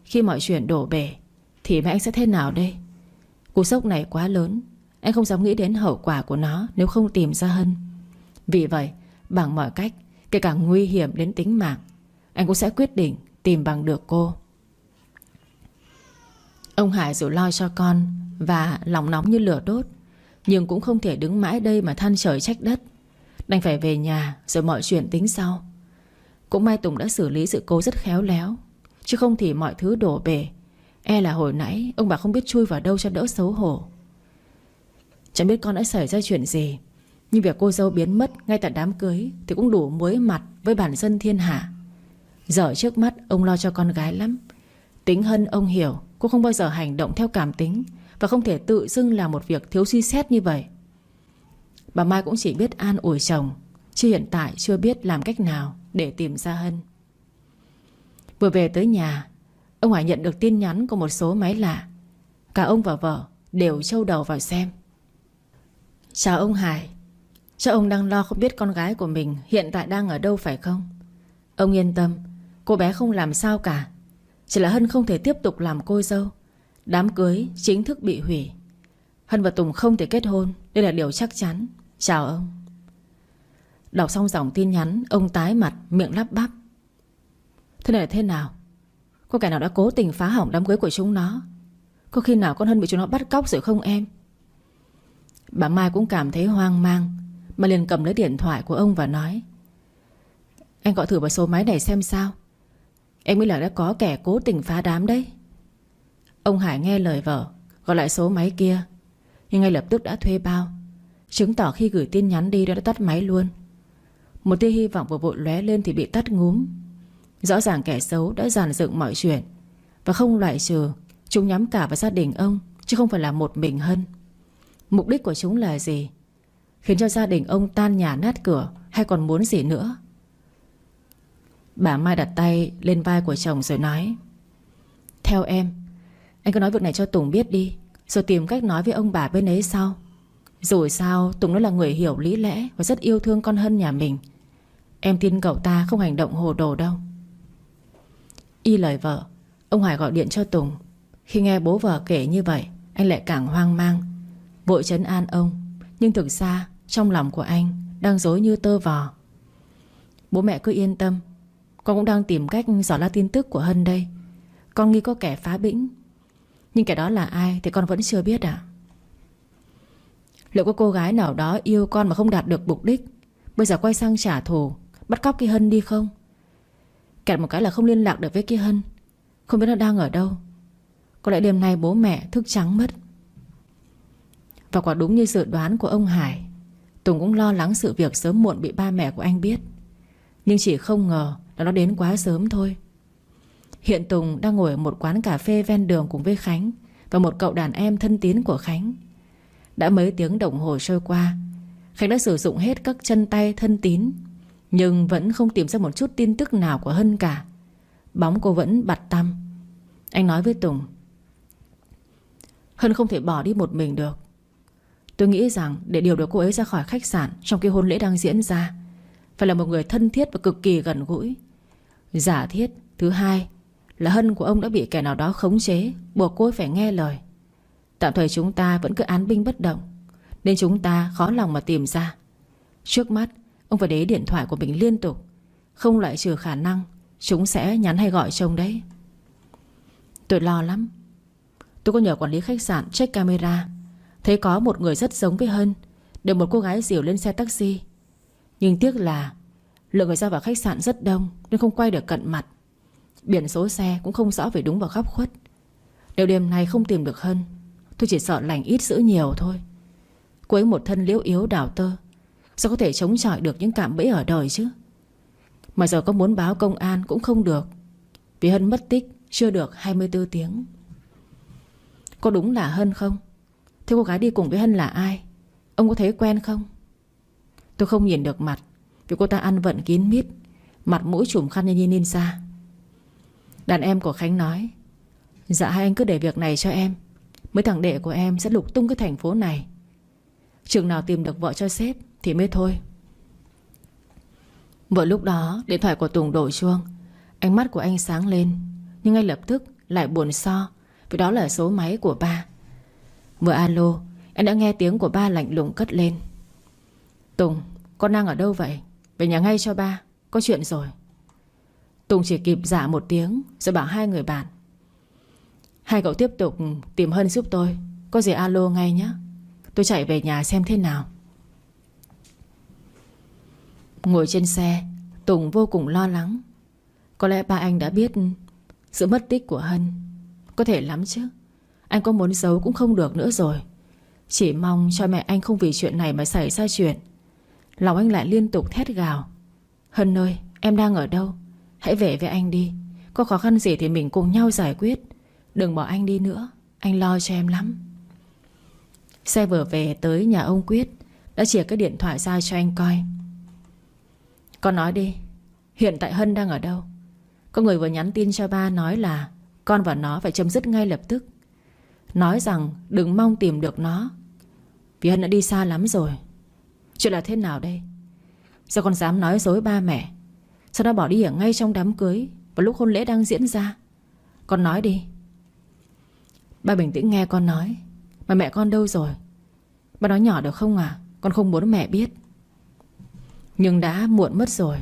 Khi mọi chuyện đổ bể, Thì mẹ anh sẽ thế nào đây? Cú sốc này quá lớn. Anh không dám nghĩ đến hậu quả của nó Nếu không tìm ra Hân. Vì vậy, bằng mọi cách, Kể cả nguy hiểm đến tính mạng anh cũng sẽ quyết định tìm bằng được cô. Ông Hải dù lo cho con Và lòng nóng như lửa đốt, Nhưng cũng không thể đứng mãi đây mà than trời trách đất. Đành phải về nhà Rồi mọi chuyện tính sau. Cũng may Tùng đã xử lý sự cố rất khéo léo, Chứ không thì mọi thứ đổ bể. E là hồi nãy, Ông bà không biết chui vào đâu cho đỡ xấu hổ. Chẳng biết con đã xảy ra chuyện gì, Nhưng việc cô dâu biến mất Ngay tại đám cưới Thì cũng đủ muối mặt với bản dân thiên hạ. Giờ trước mắt, ông lo cho con gái lắm. Tính Hân, ông hiểu, Cô không bao giờ hành động theo cảm tính Và không thể tự dưng làm một việc thiếu suy xét như vậy. Bà Mai cũng chỉ biết an ủi chồng, Chứ hiện tại chưa biết làm cách nào Để tìm ra Hân. Vừa về tới nhà, Ông Hải nhận được tin nhắn của một số máy lạ. Cả ông và vợ đều trâu đầu vào xem. Chào ông Hải Cho ông đang lo không biết con gái của mình Hiện tại đang ở đâu phải không? Ông yên tâm Cô bé không làm sao cả. Chỉ là Hân không thể tiếp tục làm cô dâu. Đám cưới chính thức bị hủy. Hân và Tùng không thể kết hôn. Đây là điều chắc chắn. Chào ông. Đọc xong dòng tin nhắn, Ông tái mặt, miệng lắp bắp. Thế này là thế nào? Có kẻ nào đã cố tình phá hỏng đám cưới của chúng nó? Có khi nào con Hân bị chúng nó bắt cóc rồi không em? Bà Mai cũng cảm thấy hoang mang, Mà liền cầm lấy điện thoại của ông và nói Anh gọi thử vào số máy này xem sao. Em nghĩ là đã có kẻ cố tình phá đám đấy. Ông Hải nghe lời vợ, Gọi lại số máy kia. Nhưng ngay lập tức đã thuê bao. Chứng tỏ khi gửi tin nhắn đi đã tắt máy luôn. Một tia hy vọng vừa vội lóe lên Thì bị tắt ngúm. Rõ ràng kẻ xấu đã giàn dựng mọi chuyện. Và không loại trừ, Chúng nhắm cả vào gia đình ông, Chứ không phải là một mình Hân. Mục đích của chúng là gì? Khiến cho gia đình ông tan nhà nát cửa Hay còn muốn gì nữa? Bà Mai đặt tay lên vai của chồng rồi nói, Theo em, Anh cứ nói việc này cho Tùng biết đi, Rồi tìm cách nói với ông bà bên ấy sau. Rồi sao, Tùng nó là người hiểu lý lẽ Và rất yêu thương con Hân nhà mình. Em tin cậu ta không hành động hồ đồ đâu. Y lời vợ, Ông Hải gọi điện cho Tùng. Khi nghe bố vợ kể như vậy, Anh lại càng hoang mang. Vội chấn an ông, Nhưng thực ra trong lòng của anh Đang dối như tơ vò. Bố mẹ cứ yên tâm con cũng đang tìm cách dò la tin tức của Hân đây. Con nghi có kẻ phá bĩnh. Nhưng kẻ đó là ai Thì con vẫn chưa biết à Liệu có cô gái nào đó yêu con Mà không đạt được mục đích? Bây giờ quay sang trả thù, Bắt cóc cái Hân đi không? Kẹt một cái là không liên lạc được với cái Hân. Không biết nó đang ở đâu. Có lẽ đêm nay bố mẹ thức trắng mất. Và quả đúng như dự đoán của ông Hải, Tùng cũng lo lắng sự việc sớm muộn bị ba mẹ của anh biết. Nhưng chỉ không ngờ là nó đến quá sớm thôi. Hiện Tùng đang ngồi ở một quán cà phê ven đường cùng với Khánh Và một cậu đàn em thân tín của Khánh. Đã mấy tiếng đồng hồ trôi qua, Khánh đã sử dụng hết các chân tay thân tín, Nhưng vẫn không tìm ra một chút tin tức nào của Hân cả. Bóng cô vẫn bặt tăm. Anh nói với Tùng, Hân không thể bỏ đi một mình được. Tôi nghĩ rằng để điều được cô ấy ra khỏi khách sạn Trong khi hôn lễ đang diễn ra, Phải là một người thân thiết và cực kỳ gần gũi. Giả thiết, Thứ hai, là Hân của ông đã bị kẻ nào đó khống chế, Buộc cô phải nghe lời. Tạm thời chúng ta vẫn cứ án binh bất động, Nên chúng ta khó lòng mà tìm ra. Trước mắt, Ông phải đế điện thoại của mình liên tục. Không loại trừ khả năng, Chúng sẽ nhắn hay gọi chồng đấy. Tôi lo lắm. Tôi có nhờ quản lý khách sạn check camera. Thấy có một người rất giống với Hân Được một cô gái dìu lên xe taxi. Nhưng tiếc là Lượng người ra vào khách sạn rất đông, Nên không quay được cận mặt. Biển số xe cũng không rõ về đúng và góc khuất. Nếu đêm nay không tìm được Hân, Tôi chỉ sợ lành ít giữ nhiều thôi. Cô ấy một thân liễu yếu đảo tơ, Sao có thể chống chọi được những cảm bẫy ở đời chứ? Mà giờ có muốn báo công an cũng không được, Vì Hân mất tích Chưa được 24 tiếng. Có đúng là Hân không? Thế cô gái đi cùng với Hân là ai? Ông có thấy quen không? Tôi không nhìn được mặt. Vì cô ta ăn vận kín mít, Mặt mũi trùm khăn như ninja. Đàn em của Khánh nói Dạ hai anh cứ để việc này cho em, Mấy thằng đệ của em sẽ lục tung cái thành phố này. Chừng nào tìm được vợ cho sếp Thì mới thôi. Vừa lúc đó, điện thoại của Tùng đổ chuông, Ánh mắt của anh sáng lên, Nhưng ngay lập tức lại buồn so, Vì đó là số máy của ba. Vừa alo, Em đã nghe tiếng của ba lạnh lùng cất lên. Tùng, Con đang ở đâu vậy? Về nhà ngay cho ba, Có chuyện rồi. Tùng chỉ kịp giả một tiếng, Rồi bảo hai người bạn. Hai cậu tiếp tục tìm Hân giúp tôi, Có gì alo ngay nhé. Tôi chạy về nhà xem thế nào. Ngồi trên xe, Tùng vô cùng lo lắng. Có lẽ ba anh đã biết Sự mất tích của Hân. Có thể lắm chứ, Anh có muốn giấu cũng không được nữa rồi. Chỉ mong cho mẹ anh không vì chuyện này mà xảy ra chuyện. Lòng anh lại liên tục thét gào. Hân ơi, em đang ở đâu? Hãy về với anh đi. Có khó khăn gì thì mình cùng nhau giải quyết. Đừng bỏ anh đi nữa. Anh lo cho em lắm. Xe vừa về tới nhà ông Quyết, Đã chìa cái điện thoại ra cho anh coi. Con nói đi, Hiện tại Hân đang ở đâu? Có người vừa nhắn tin cho ba nói là Con và nó phải chấm dứt ngay lập tức. Nói rằng đừng mong tìm được nó. Vì Hân đã đi xa lắm rồi Chuyện là thế nào đây? Sao con dám nói dối ba mẹ? Sao nó bỏ đi ở ngay trong đám cưới Và lúc hôn lễ đang diễn ra? Con nói đi. Ba bình tĩnh nghe con nói. Mà mẹ con đâu rồi? Ba nói nhỏ được không à? Con không muốn mẹ biết. Nhưng đã muộn mất rồi.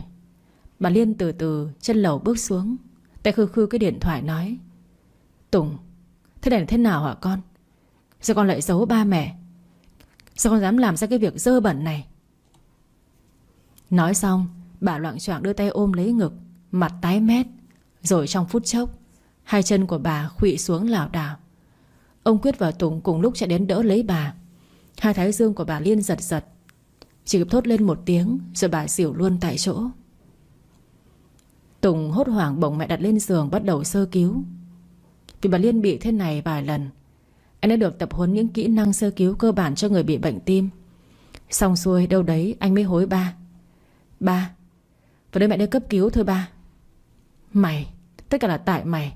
Bà Liên từ từ chân lầu bước xuống. Tay khư khư cái điện thoại nói. Tùng, Thế này là thế nào hả con? Sao con lại giấu ba mẹ? Sao con dám làm ra cái việc dơ bẩn này? Nói xong, Bà loạn choạng đưa tay ôm lấy ngực, Mặt tái mét. Rồi trong phút chốc, Hai chân của bà khụy xuống lảo đảo. Ông Quyết và Tùng cùng lúc chạy đến đỡ lấy bà. Hai thái dương của bà Liên giật giật. Chỉ kịp thốt lên một tiếng, Rồi bà xỉu luôn tại chỗ. Tùng hốt hoảng bồng mẹ đặt lên giường Bắt đầu sơ cứu. Vì bà Liên bị thế này vài lần anh đã được tập huấn những kỹ năng sơ cứu cơ bản cho người bị bệnh tim. Xong xuôi, đâu đấy anh mới hối ba. Ba, Vào đây mẹ đi cấp cứu thôi ba. Mày, Tất cả là tại mày.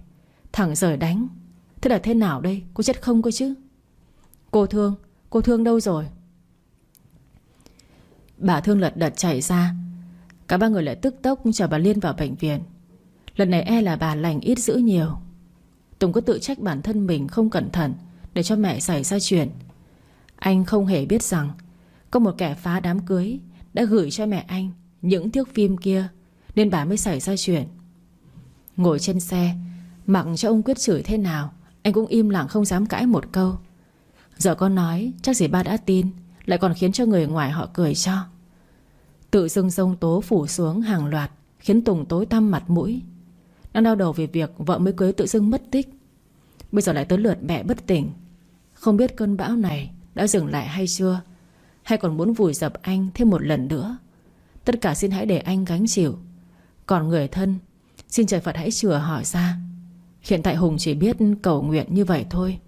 Thằng rời đánh. Thế là thế nào đây? Cô chết không cơ chứ? Cô Thương Cô Thương đâu rồi? Bà Thương lật đật chạy ra. Cả ba người lại tức tốc chở bà Liên vào bệnh viện. Lần này e là bà lành ít giữ nhiều. Tùng có tự trách bản thân mình không cẩn thận. Để cho mẹ xảy ra chuyện. Anh không hề biết rằng, Có một kẻ phá đám cưới Đã gửi cho mẹ anh những thước phim kia, Nên bà mới xảy ra chuyện. Ngồi trên xe, Mặc cho ông Quyết chửi thế nào, Anh cũng im lặng không dám cãi một câu. Giờ con nói, chắc gì ba đã tin, Lại còn khiến cho người ngoài họ cười cho. Tự dưng sông tố phủ xuống hàng loạt, Khiến Tùng tối tăm mặt mũi. Đang đau đầu về việc vợ mới cưới tự dưng mất tích. Bây giờ lại tới lượt mẹ bất tỉnh. Không biết cơn bão này Đã dừng lại hay chưa? Hay còn muốn vùi dập anh thêm một lần nữa? Tất cả xin hãy để anh gánh chịu. Còn người thân, Xin trời Phật hãy chừa hỏi ra. Hiện tại Hùng chỉ biết cầu nguyện như vậy thôi.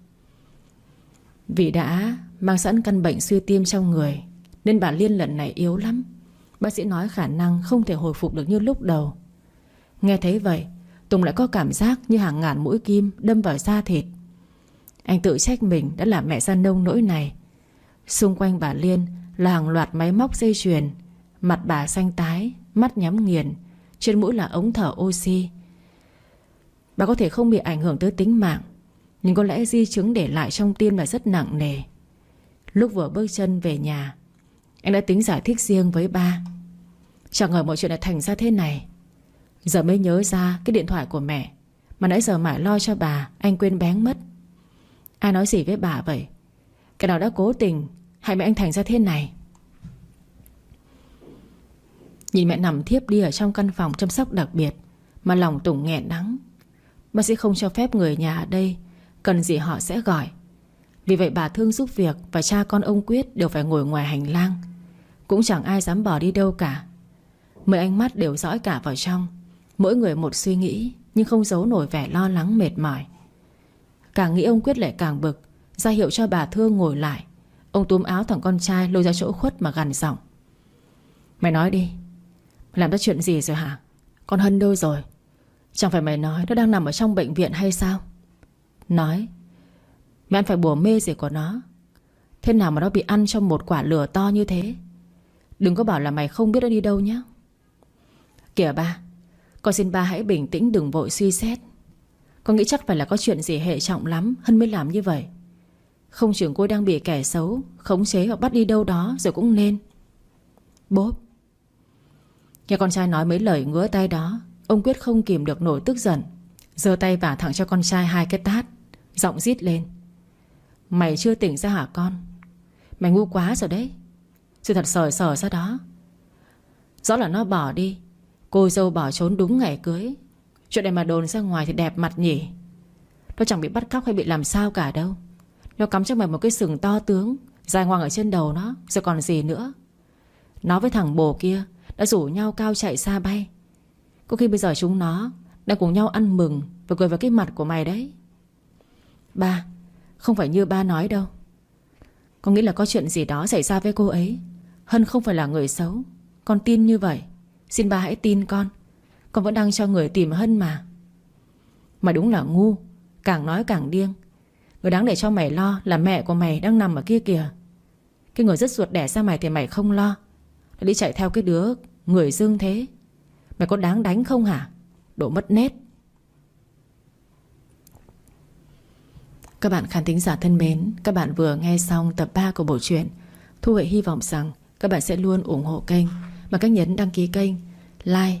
Vì đã mang sẵn căn bệnh suy tim trong người, Nên bà Liên lần này yếu lắm. Bác sĩ nói khả năng không thể hồi phục được như lúc đầu. Nghe thấy vậy, Tùng lại có cảm giác như hàng ngàn mũi kim đâm vào da thịt. Anh tự trách mình đã làm mẹ ra nông nỗi này. Xung quanh bà Liên là hàng loạt máy móc dây chuyền, Mặt bà xanh tái, Mắt nhắm nghiền, Trên mũi là ống thở oxy. Bà có thể không bị ảnh hưởng tới tính mạng, Nhưng có lẽ di chứng để lại trong tim là rất nặng nề. Lúc vừa bước chân về nhà, Anh đã tính giải thích riêng với ba. Chẳng ngờ mọi chuyện lại thành ra thế này. Giờ mới nhớ ra cái điện thoại của mẹ, Mà nãy giờ mãi lo cho bà, Anh quên bén mất. Ai nói gì với bà vậy? Cái nào đã cố tình, hại mẹ anh thành ra thế này. Nhìn mẹ nằm thiếp đi ở trong căn phòng chăm sóc đặc biệt, Mà lòng Tùng nghẹn đắng. Bác sĩ không cho phép người nhà ở đây, Cần gì họ sẽ gọi. Vì vậy bà Thương giúp việc Và cha con ông Quyết đều phải ngồi ngoài hành lang. Cũng chẳng ai dám bỏ đi đâu cả. Mười ánh mắt đều dõi cả vào trong. Mỗi người một suy nghĩ, Nhưng không giấu nổi vẻ lo lắng mệt mỏi. Càng nghĩ ông Quyết lại càng bực, ra hiệu cho bà Thương ngồi lại. Ông túm áo thằng con trai lôi ra chỗ khuất mà gằn giọng. Mày nói đi làm ra chuyện gì rồi hả? Con Hân đâu rồi? Chẳng phải mày nói nó đang nằm ở trong bệnh viện hay sao? Nói Mày ăn phải bùa mê gì của nó. Thế nào mà nó bị ăn trong một quả lửa to như thế? Đừng có bảo là mày không biết nó đi đâu nhé Kìa ba, Con xin ba hãy bình tĩnh đừng vội suy xét. Con nghĩ chắc phải là có chuyện gì hệ trọng lắm, Hân mới làm như vậy. Không chừng cô đang bị kẻ xấu, Khống chế hoặc bắt đi đâu đó rồi cũng nên. Bốp. Nghe con trai nói mấy lời ngứa tay đó, Ông Quyết không kìm được nổi tức giận. Giơ tay vả thẳng cho con trai hai cái tát, Giọng rít lên. Mày chưa tỉnh ra hả con? Mày ngu quá rồi đấy. Sự thật sờ sờ ra đó. Rõ là nó bỏ đi. Cô dâu bỏ trốn đúng ngày cưới. Chuyện này mà đồn ra ngoài thì đẹp mặt nhỉ? Nó chẳng bị bắt cóc hay bị làm sao cả đâu. Nó cắm cho mày một cái sừng to tướng, Dài ngoằng ở trên đầu nó, Rồi còn gì nữa. Nó với thằng bồ kia Đã rủ nhau cao chạy xa bay. Có khi bây giờ chúng nó Đang cùng nhau ăn mừng Và cười vào cái mặt của mày đấy. Ba, Không phải như ba nói đâu. Con nghĩ là có chuyện gì đó xảy ra với cô ấy? Hân không phải là người xấu. Con tin như vậy. Xin ba hãy tin con. Con vẫn đang cho người tìm Hân mà. Mà đúng là ngu. Càng nói càng điên. Người đáng để cho mày lo là mẹ của mày đang nằm ở kia kìa. Cái người rất ruột đẻ ra mày thì mày không lo. Đã đi chạy theo cái đứa Người dương thế. Mày có đáng đánh không hả? Độ mất nét. Các bạn khán thính giả thân mến Các bạn vừa nghe xong tập 3 của bộ truyện Thu Huệ hy vọng rằng Các bạn sẽ luôn ủng hộ kênh. Bằng cách nhấn đăng ký kênh Like,